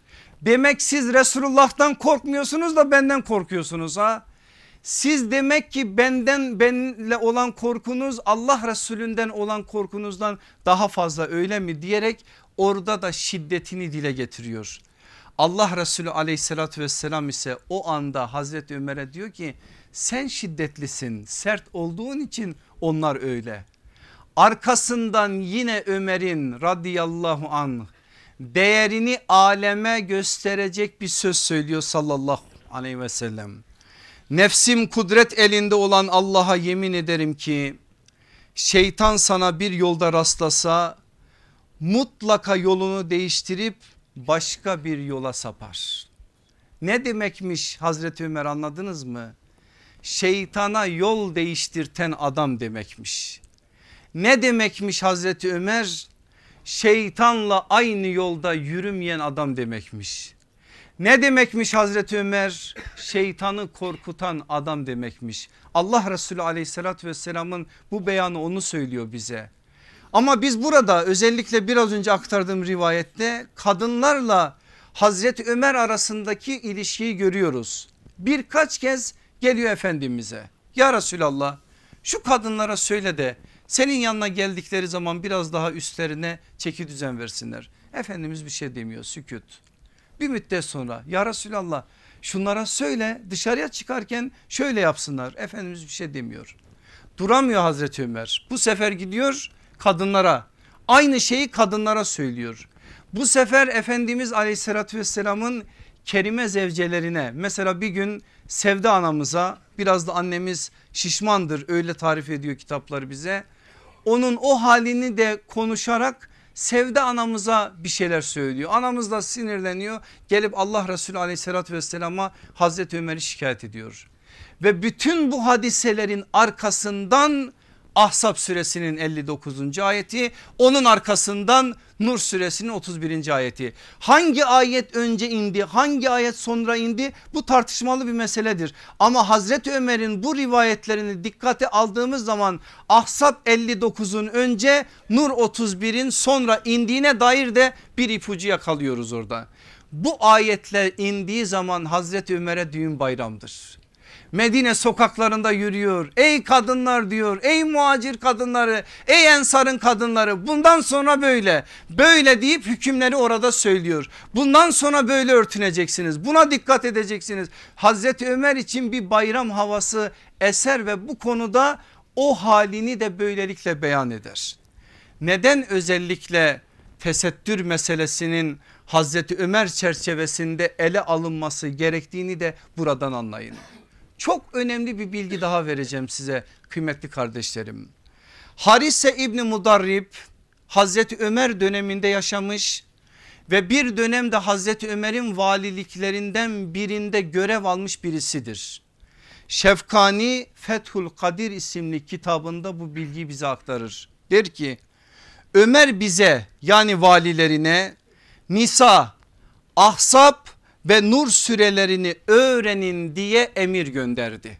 Demek siz Resulullah'tan korkmuyorsunuz da benden korkuyorsunuz ha. Siz demek ki benden benle olan korkunuz Allah Resulünden olan korkunuzdan daha fazla öyle mi diyerek orada da şiddetini dile getiriyor. Allah Resulü aleyhissalatü vesselam ise o anda Hazreti Ömer'e diyor ki sen şiddetlisin sert olduğun için onlar öyle. Arkasından yine Ömer'in radıyallahu anh değerini aleme gösterecek bir söz söylüyor sallallahu aleyhi ve sellem. Nefsim kudret elinde olan Allah'a yemin ederim ki şeytan sana bir yolda rastlasa mutlaka yolunu değiştirip başka bir yola sapar. Ne demekmiş Hazreti Ömer anladınız mı? Şeytana yol değiştirten adam demekmiş. Ne demekmiş Hazreti Ömer? Şeytanla aynı yolda yürümeyen adam demekmiş. Ne demekmiş Hazreti Ömer? Şeytanı korkutan adam demekmiş. Allah Resulü aleyhissalatü vesselamın bu beyanı onu söylüyor bize. Ama biz burada özellikle biraz önce aktardığım rivayette kadınlarla Hazreti Ömer arasındaki ilişkiyi görüyoruz. Birkaç kez geliyor Efendimiz'e ya Resulallah şu kadınlara söyle de senin yanına geldikleri zaman biraz daha üstlerine çeki düzen versinler. Efendimiz bir şey demiyor sükut. Bir müddet sonra ya Resulallah şunlara söyle dışarıya çıkarken şöyle yapsınlar. Efendimiz bir şey demiyor. Duramıyor Hazreti Ömer. Bu sefer gidiyor kadınlara aynı şeyi kadınlara söylüyor. Bu sefer Efendimiz aleyhissalatü vesselamın kerime zevcelerine mesela bir gün Sevda anamıza biraz da annemiz şişmandır öyle tarif ediyor kitapları bize. Onun o halini de konuşarak Sevda anamıza bir şeyler söylüyor. Anamız da sinirleniyor gelip Allah Resulü aleyhissalatü vesselama Hazreti Ömer'i şikayet ediyor. Ve bütün bu hadiselerin arkasından Ahzab suresinin 59. ayeti onun arkasından Nur suresinin 31. ayeti. Hangi ayet önce indi hangi ayet sonra indi bu tartışmalı bir meseledir. Ama Hazreti Ömer'in bu rivayetlerini dikkate aldığımız zaman Ahzab 59'un önce Nur 31'in sonra indiğine dair de bir ipucu yakalıyoruz orada. Bu ayetler indiği zaman Hazreti Ömer'e düğün bayramdır. Medine sokaklarında yürüyor. Ey kadınlar diyor ey muacir kadınları ey ensarın kadınları bundan sonra böyle böyle deyip hükümleri orada söylüyor. Bundan sonra böyle örtüneceksiniz buna dikkat edeceksiniz. Hazreti Ömer için bir bayram havası eser ve bu konuda o halini de böylelikle beyan eder. Neden özellikle tesettür meselesinin Hazreti Ömer çerçevesinde ele alınması gerektiğini de buradan anlayın. Çok önemli bir bilgi daha vereceğim size kıymetli kardeşlerim. Harise İbni Mudarrib Hazreti Ömer döneminde yaşamış ve bir dönemde Hazreti Ömer'in valiliklerinden birinde görev almış birisidir. Şefkani Fethul Kadir isimli kitabında bu bilgiyi bize aktarır. Der ki Ömer bize yani valilerine Nisa, Ahsap ve Nur sürelerini öğrenin diye emir gönderdi.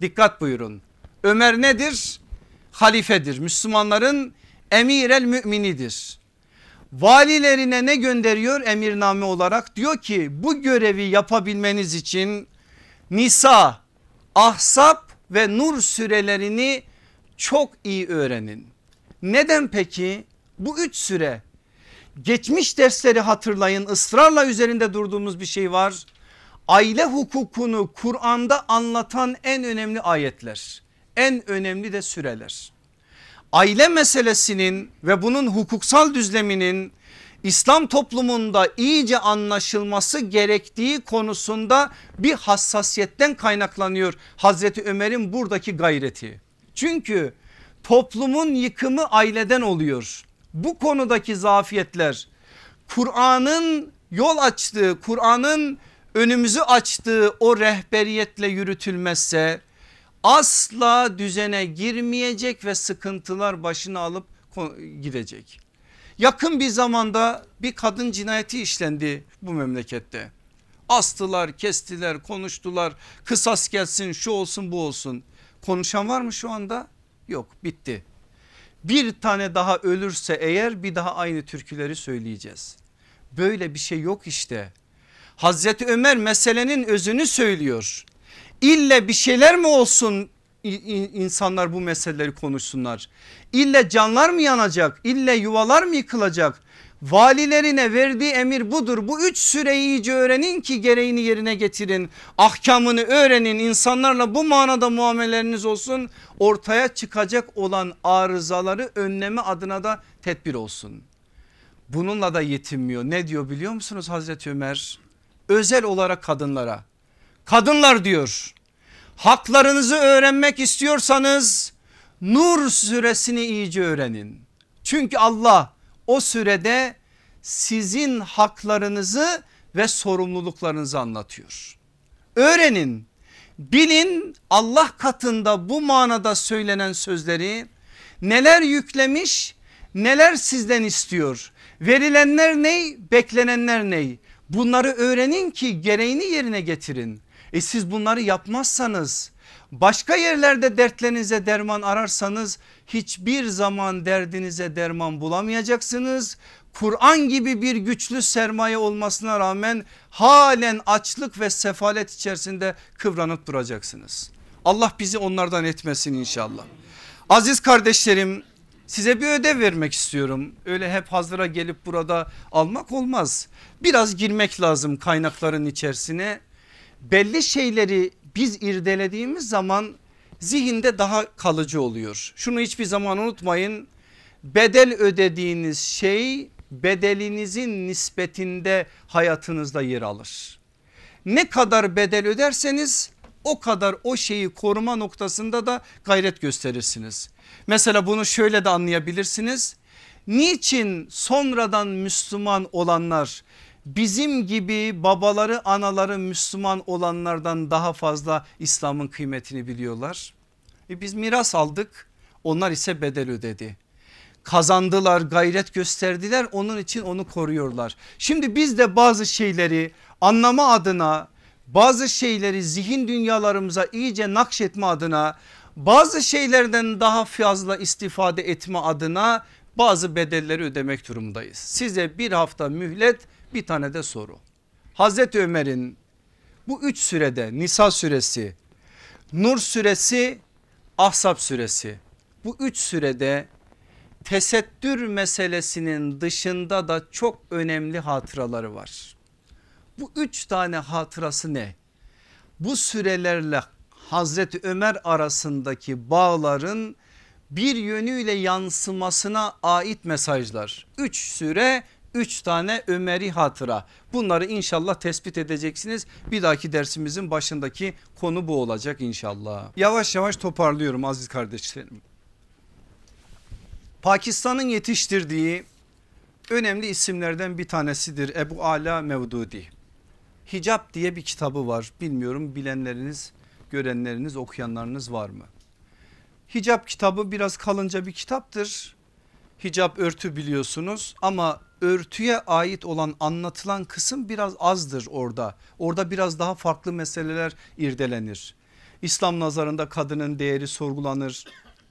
Dikkat buyurun. Ömer nedir? Halifedir. Müslümanların emirel müminidir. Valilerine ne gönderiyor emirname olarak? Diyor ki bu görevi yapabilmeniz için Nisa, Ahsap ve Nur sürelerini çok iyi öğrenin. Neden peki? Bu üç süre geçmiş dersleri hatırlayın ısrarla üzerinde durduğumuz bir şey var. Aile hukukunu Kur'an'da anlatan en önemli ayetler en önemli de süreler. Aile meselesinin ve bunun hukuksal düzleminin İslam toplumunda iyice anlaşılması gerektiği konusunda bir hassasiyetten kaynaklanıyor Hazreti Ömer'in buradaki gayreti. Çünkü toplumun yıkımı aileden oluyor bu konudaki zafiyetler Kur'an'ın yol açtığı Kur'an'ın önümüzü açtığı o rehberiyetle yürütülmezse asla düzene girmeyecek ve sıkıntılar başını alıp gidecek. Yakın bir zamanda bir kadın cinayeti işlendi bu memlekette. Astılar, kestiler, konuştular. Kısas gelsin, şu olsun, bu olsun. Konuşan var mı şu anda? Yok, bitti bir tane daha ölürse eğer bir daha aynı türküleri söyleyeceğiz. Böyle bir şey yok işte. Hazreti Ömer meselenin özünü söylüyor. İlle bir şeyler mi olsun insanlar bu meseleleri konuşsunlar? İlle canlar mı yanacak? İlle yuvalar mı yıkılacak? Valilerine verdiği emir budur. Bu üç süreyi iyice öğrenin ki gereğini yerine getirin. Ahkamını öğrenin insanlarla bu manada muameleriniz olsun. Ortaya çıkacak olan arızaları önleme adına da tedbir olsun. Bununla da yetinmiyor. Ne diyor biliyor musunuz Hazreti Ömer? Özel olarak kadınlara. Kadınlar diyor haklarınızı öğrenmek istiyorsanız Nur suresini iyice öğrenin. Çünkü Allah o sürede sizin haklarınızı ve sorumluluklarınızı anlatıyor. Öğrenin, bilin Allah katında bu manada söylenen sözleri neler yüklemiş, neler sizden istiyor. Verilenler ney, beklenenler ney? Bunları öğrenin ki gereğini yerine getirin. E siz bunları yapmazsanız başka yerlerde dertlerinize derman ararsanız hiçbir zaman derdinize derman bulamayacaksınız. Kur'an gibi bir güçlü sermaye olmasına rağmen halen açlık ve sefalet içerisinde kıvranıp duracaksınız. Allah bizi onlardan etmesin inşallah. Aziz kardeşlerim size bir ödev vermek istiyorum. Öyle hep hazıra gelip burada almak olmaz. Biraz girmek lazım kaynakların içerisine. Belli şeyleri biz irdelediğimiz zaman zihinde daha kalıcı oluyor. Şunu hiçbir zaman unutmayın. Bedel ödediğiniz şey bedelinizin nispetinde hayatınızda yer alır. Ne kadar bedel öderseniz o kadar o şeyi koruma noktasında da gayret gösterirsiniz. Mesela bunu şöyle de anlayabilirsiniz. Niçin sonradan Müslüman olanlar bizim gibi babaları anaları Müslüman olanlardan daha fazla İslam'ın kıymetini biliyorlar. E biz miras aldık onlar ise bedel ödedi. Kazandılar gayret gösterdiler onun için onu koruyorlar. Şimdi biz de bazı şeyleri anlama adına bazı şeyleri zihin dünyalarımıza iyice nakşetme adına bazı şeylerden daha fazla istifade etme adına bazı bedelleri ödemek durumdayız. Size bir hafta mühlet bir tane de soru. Hazreti Ömer'in bu üç sürede Nisa suresi, Nur suresi, Ahzab suresi bu üç sürede tesettür meselesinin dışında da çok önemli hatıraları var. Bu üç tane hatırası ne? Bu sürelerle Hazreti Ömer arasındaki bağların bir yönüyle yansımasına ait mesajlar. Üç süre 3 tane Ömer'i hatıra. Bunları inşallah tespit edeceksiniz. Bir dahaki dersimizin başındaki konu bu olacak inşallah. Yavaş yavaş toparlıyorum aziz kardeşlerim. Pakistan'ın yetiştirdiği önemli isimlerden bir tanesidir Ebu Ala Mevdudi. Hicap diye bir kitabı var. Bilmiyorum bilenleriniz, görenleriniz, okuyanlarınız var mı? Hicap kitabı biraz kalınca bir kitaptır. Hicap örtü biliyorsunuz ama örtüye ait olan anlatılan kısım biraz azdır orada. Orada biraz daha farklı meseleler irdelenir. İslam nazarında kadının değeri sorgulanır.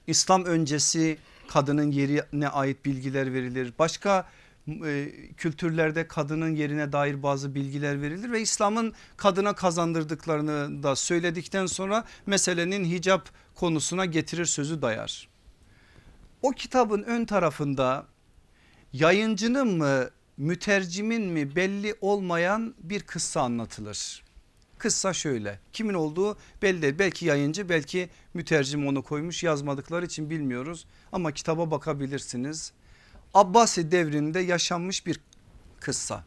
İslam öncesi kadının yerine ait bilgiler verilir. Başka e, kültürlerde kadının yerine dair bazı bilgiler verilir ve İslam'ın kadına kazandırdıklarını da söyledikten sonra meselenin hicap konusuna getirir sözü dayar. O kitabın ön tarafında yayıncının mı mütercimin mi belli olmayan bir kıssa anlatılır. Kıssa şöyle kimin olduğu belli değil belki yayıncı belki mütercim onu koymuş yazmadıkları için bilmiyoruz ama kitaba bakabilirsiniz. Abbasi devrinde yaşanmış bir kıssa.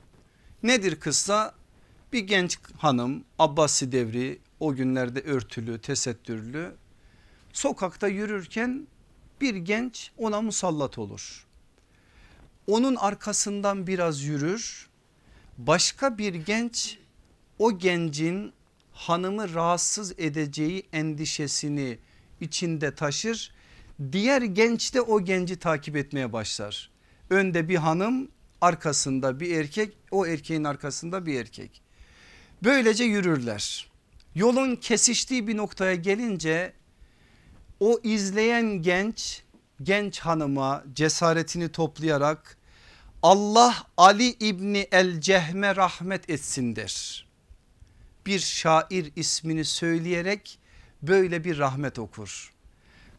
Nedir kıssa? Bir genç hanım Abbasi devri o günlerde örtülü tesettürlü sokakta yürürken bir genç ona musallat olur onun arkasından biraz yürür. Başka bir genç o gencin hanımı rahatsız edeceği endişesini içinde taşır. Diğer genç de o genci takip etmeye başlar. Önde bir hanım arkasında bir erkek o erkeğin arkasında bir erkek. Böylece yürürler. Yolun kesiştiği bir noktaya gelince o izleyen genç genç hanıma cesaretini toplayarak Allah Ali İbni El Cehme rahmet etsin der. Bir şair ismini söyleyerek böyle bir rahmet okur.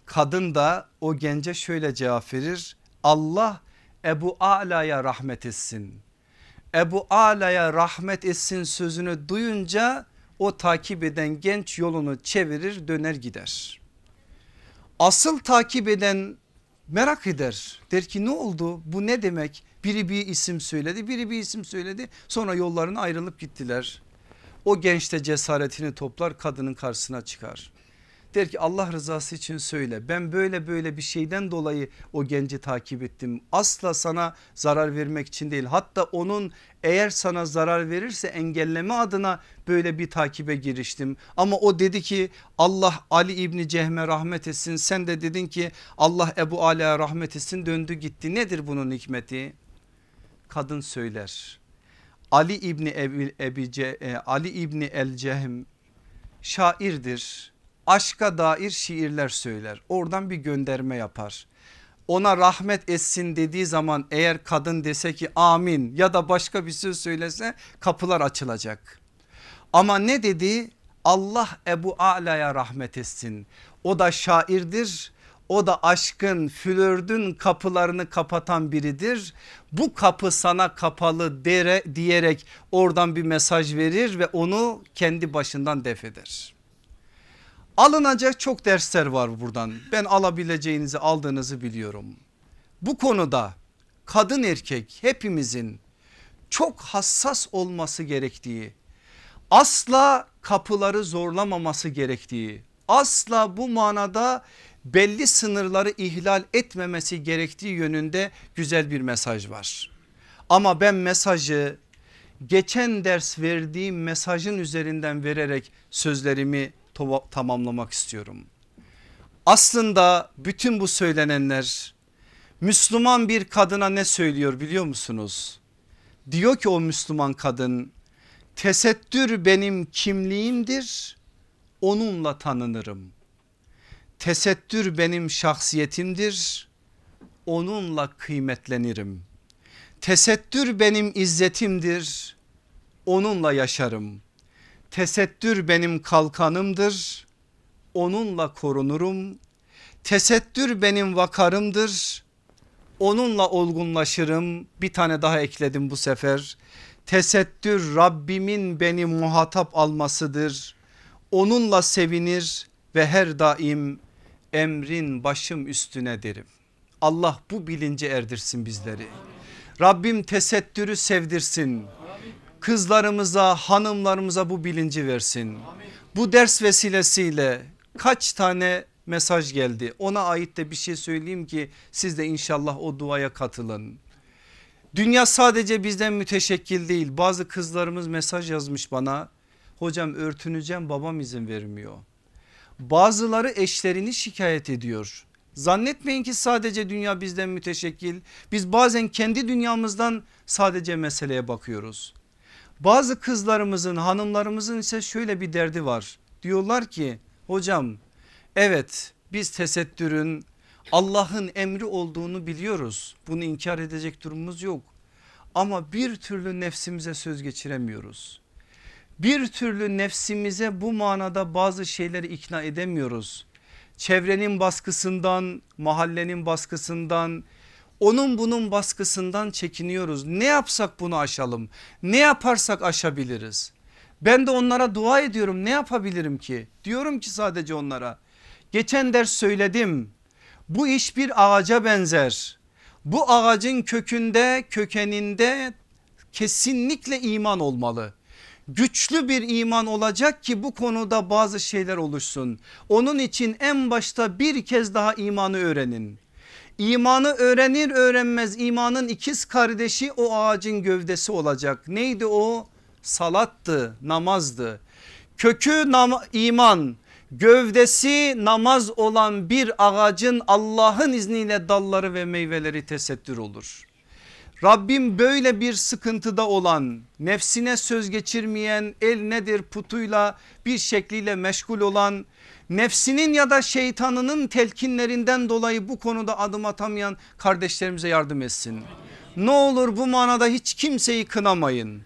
Kadın da o gence şöyle cevap verir. Allah Ebu Ala'ya rahmet etsin. Ebu Ala'ya rahmet etsin sözünü duyunca o takip eden genç yolunu çevirir döner gider. Asıl takip eden merak eder. Der ki ne oldu bu ne demek? Biri bir isim söyledi biri bir isim söyledi sonra yollarına ayrılıp gittiler. O genç de cesaretini toplar kadının karşısına çıkar. Der ki Allah rızası için söyle ben böyle böyle bir şeyden dolayı o genci takip ettim. Asla sana zarar vermek için değil hatta onun eğer sana zarar verirse engelleme adına böyle bir takibe giriştim. Ama o dedi ki Allah Ali İbni Cehme rahmet etsin sen de dedin ki Allah Ebu Ala'ya rahmet etsin döndü gitti nedir bunun hikmeti? Kadın söyler Ali İbni Ebi, Ebi, e, Ali İbni El Cehm şairdir aşka dair şiirler söyler. Oradan bir gönderme yapar. Ona rahmet etsin dediği zaman eğer kadın dese ki amin ya da başka bir söz söylese kapılar açılacak. Ama ne dedi? Allah Ebu Ala'ya rahmet etsin. O da şairdir. O da aşkın flördün kapılarını kapatan biridir. Bu kapı sana kapalı dere, diyerek oradan bir mesaj verir ve onu kendi başından def eder. Alınacak çok dersler var buradan. Ben alabileceğinizi aldığınızı biliyorum. Bu konuda kadın erkek hepimizin çok hassas olması gerektiği, asla kapıları zorlamaması gerektiği, asla bu manada belli sınırları ihlal etmemesi gerektiği yönünde güzel bir mesaj var. Ama ben mesajı geçen ders verdiğim mesajın üzerinden vererek sözlerimi tamamlamak istiyorum. Aslında bütün bu söylenenler Müslüman bir kadına ne söylüyor biliyor musunuz? Diyor ki o Müslüman kadın tesettür benim kimliğimdir onunla tanınırım. Tesettür benim şahsiyetimdir onunla kıymetlenirim. Tesettür benim izzetimdir onunla yaşarım. Tesettür benim kalkanımdır. Onunla korunurum. Tesettür benim vakarımdır. Onunla olgunlaşırım. Bir tane daha ekledim bu sefer. Tesettür Rabbimin beni muhatap almasıdır. Onunla sevinir ve her daim emrin başım üstüne derim. Allah bu bilince erdirsin bizleri. Rabbim tesettürü sevdirsin kızlarımıza hanımlarımıza bu bilinci versin. Bu ders vesilesiyle kaç tane mesaj geldi ona ait de bir şey söyleyeyim ki siz de inşallah o duaya katılın. Dünya sadece bizden müteşekkil değil bazı kızlarımız mesaj yazmış bana hocam örtüneceğim babam izin vermiyor. Bazıları eşlerini şikayet ediyor. Zannetmeyin ki sadece dünya bizden müteşekkil. Biz bazen kendi dünyamızdan sadece meseleye bakıyoruz. Bazı kızlarımızın hanımlarımızın ise şöyle bir derdi var. Diyorlar ki hocam evet biz tesettürün Allah'ın emri olduğunu biliyoruz. Bunu inkar edecek durumumuz yok. Ama bir türlü nefsimize söz geçiremiyoruz. Bir türlü nefsimize bu manada bazı şeyleri ikna edemiyoruz. Çevrenin baskısından, mahallenin baskısından, onun bunun baskısından çekiniyoruz. Ne yapsak bunu aşalım? Ne yaparsak aşabiliriz? Ben de onlara dua ediyorum. Ne yapabilirim ki? Diyorum ki sadece onlara. Geçen ders söyledim. Bu iş bir ağaca benzer. Bu ağacın kökünde, kökeninde kesinlikle iman olmalı güçlü bir iman olacak ki bu konuda bazı şeyler oluşsun. Onun için en başta bir kez daha imanı öğrenin. İmanı öğrenir öğrenmez imanın ikiz kardeşi o ağacın gövdesi olacak. Neydi o? Salattı, namazdı. Kökü nam iman, gövdesi namaz olan bir ağacın Allah'ın izniyle dalları ve meyveleri tesettür olur. Rabbim böyle bir sıkıntıda olan nefsine söz geçirmeyen el nedir putuyla bir şekliyle meşgul olan nefsinin ya da şeytanının telkinlerinden dolayı bu konuda adım atamayan kardeşlerimize yardım etsin. Ne olur bu manada hiç kimseyi kınamayın.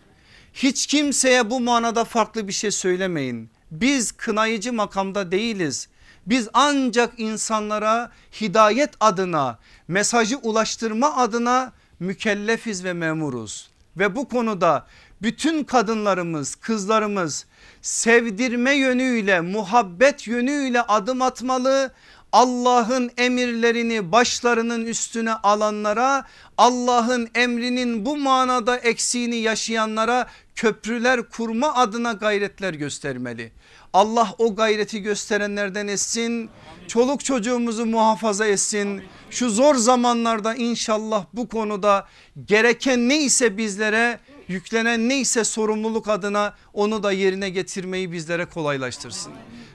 Hiç kimseye bu manada farklı bir şey söylemeyin. Biz kınayıcı makamda değiliz. Biz ancak insanlara hidayet adına mesajı ulaştırma adına mükellefiz ve memuruz. Ve bu konuda bütün kadınlarımız kızlarımız sevdirme yönüyle muhabbet yönüyle adım atmalı. Allah'ın emirlerini başlarının üstüne alanlara Allah'ın emrinin bu manada eksiğini yaşayanlara köprüler kurma adına gayretler göstermeli. Allah o gayreti gösterenlerden etsin. Çoluk çocuğumuzu muhafaza etsin. Şu zor zamanlarda inşallah bu konuda gereken neyse bizlere yüklenen neyse sorumluluk adına onu da yerine getirmeyi bizlere kolaylaştırsın.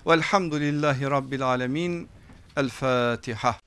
Velhamdülillahi Rabbil Alemin. El Fatiha.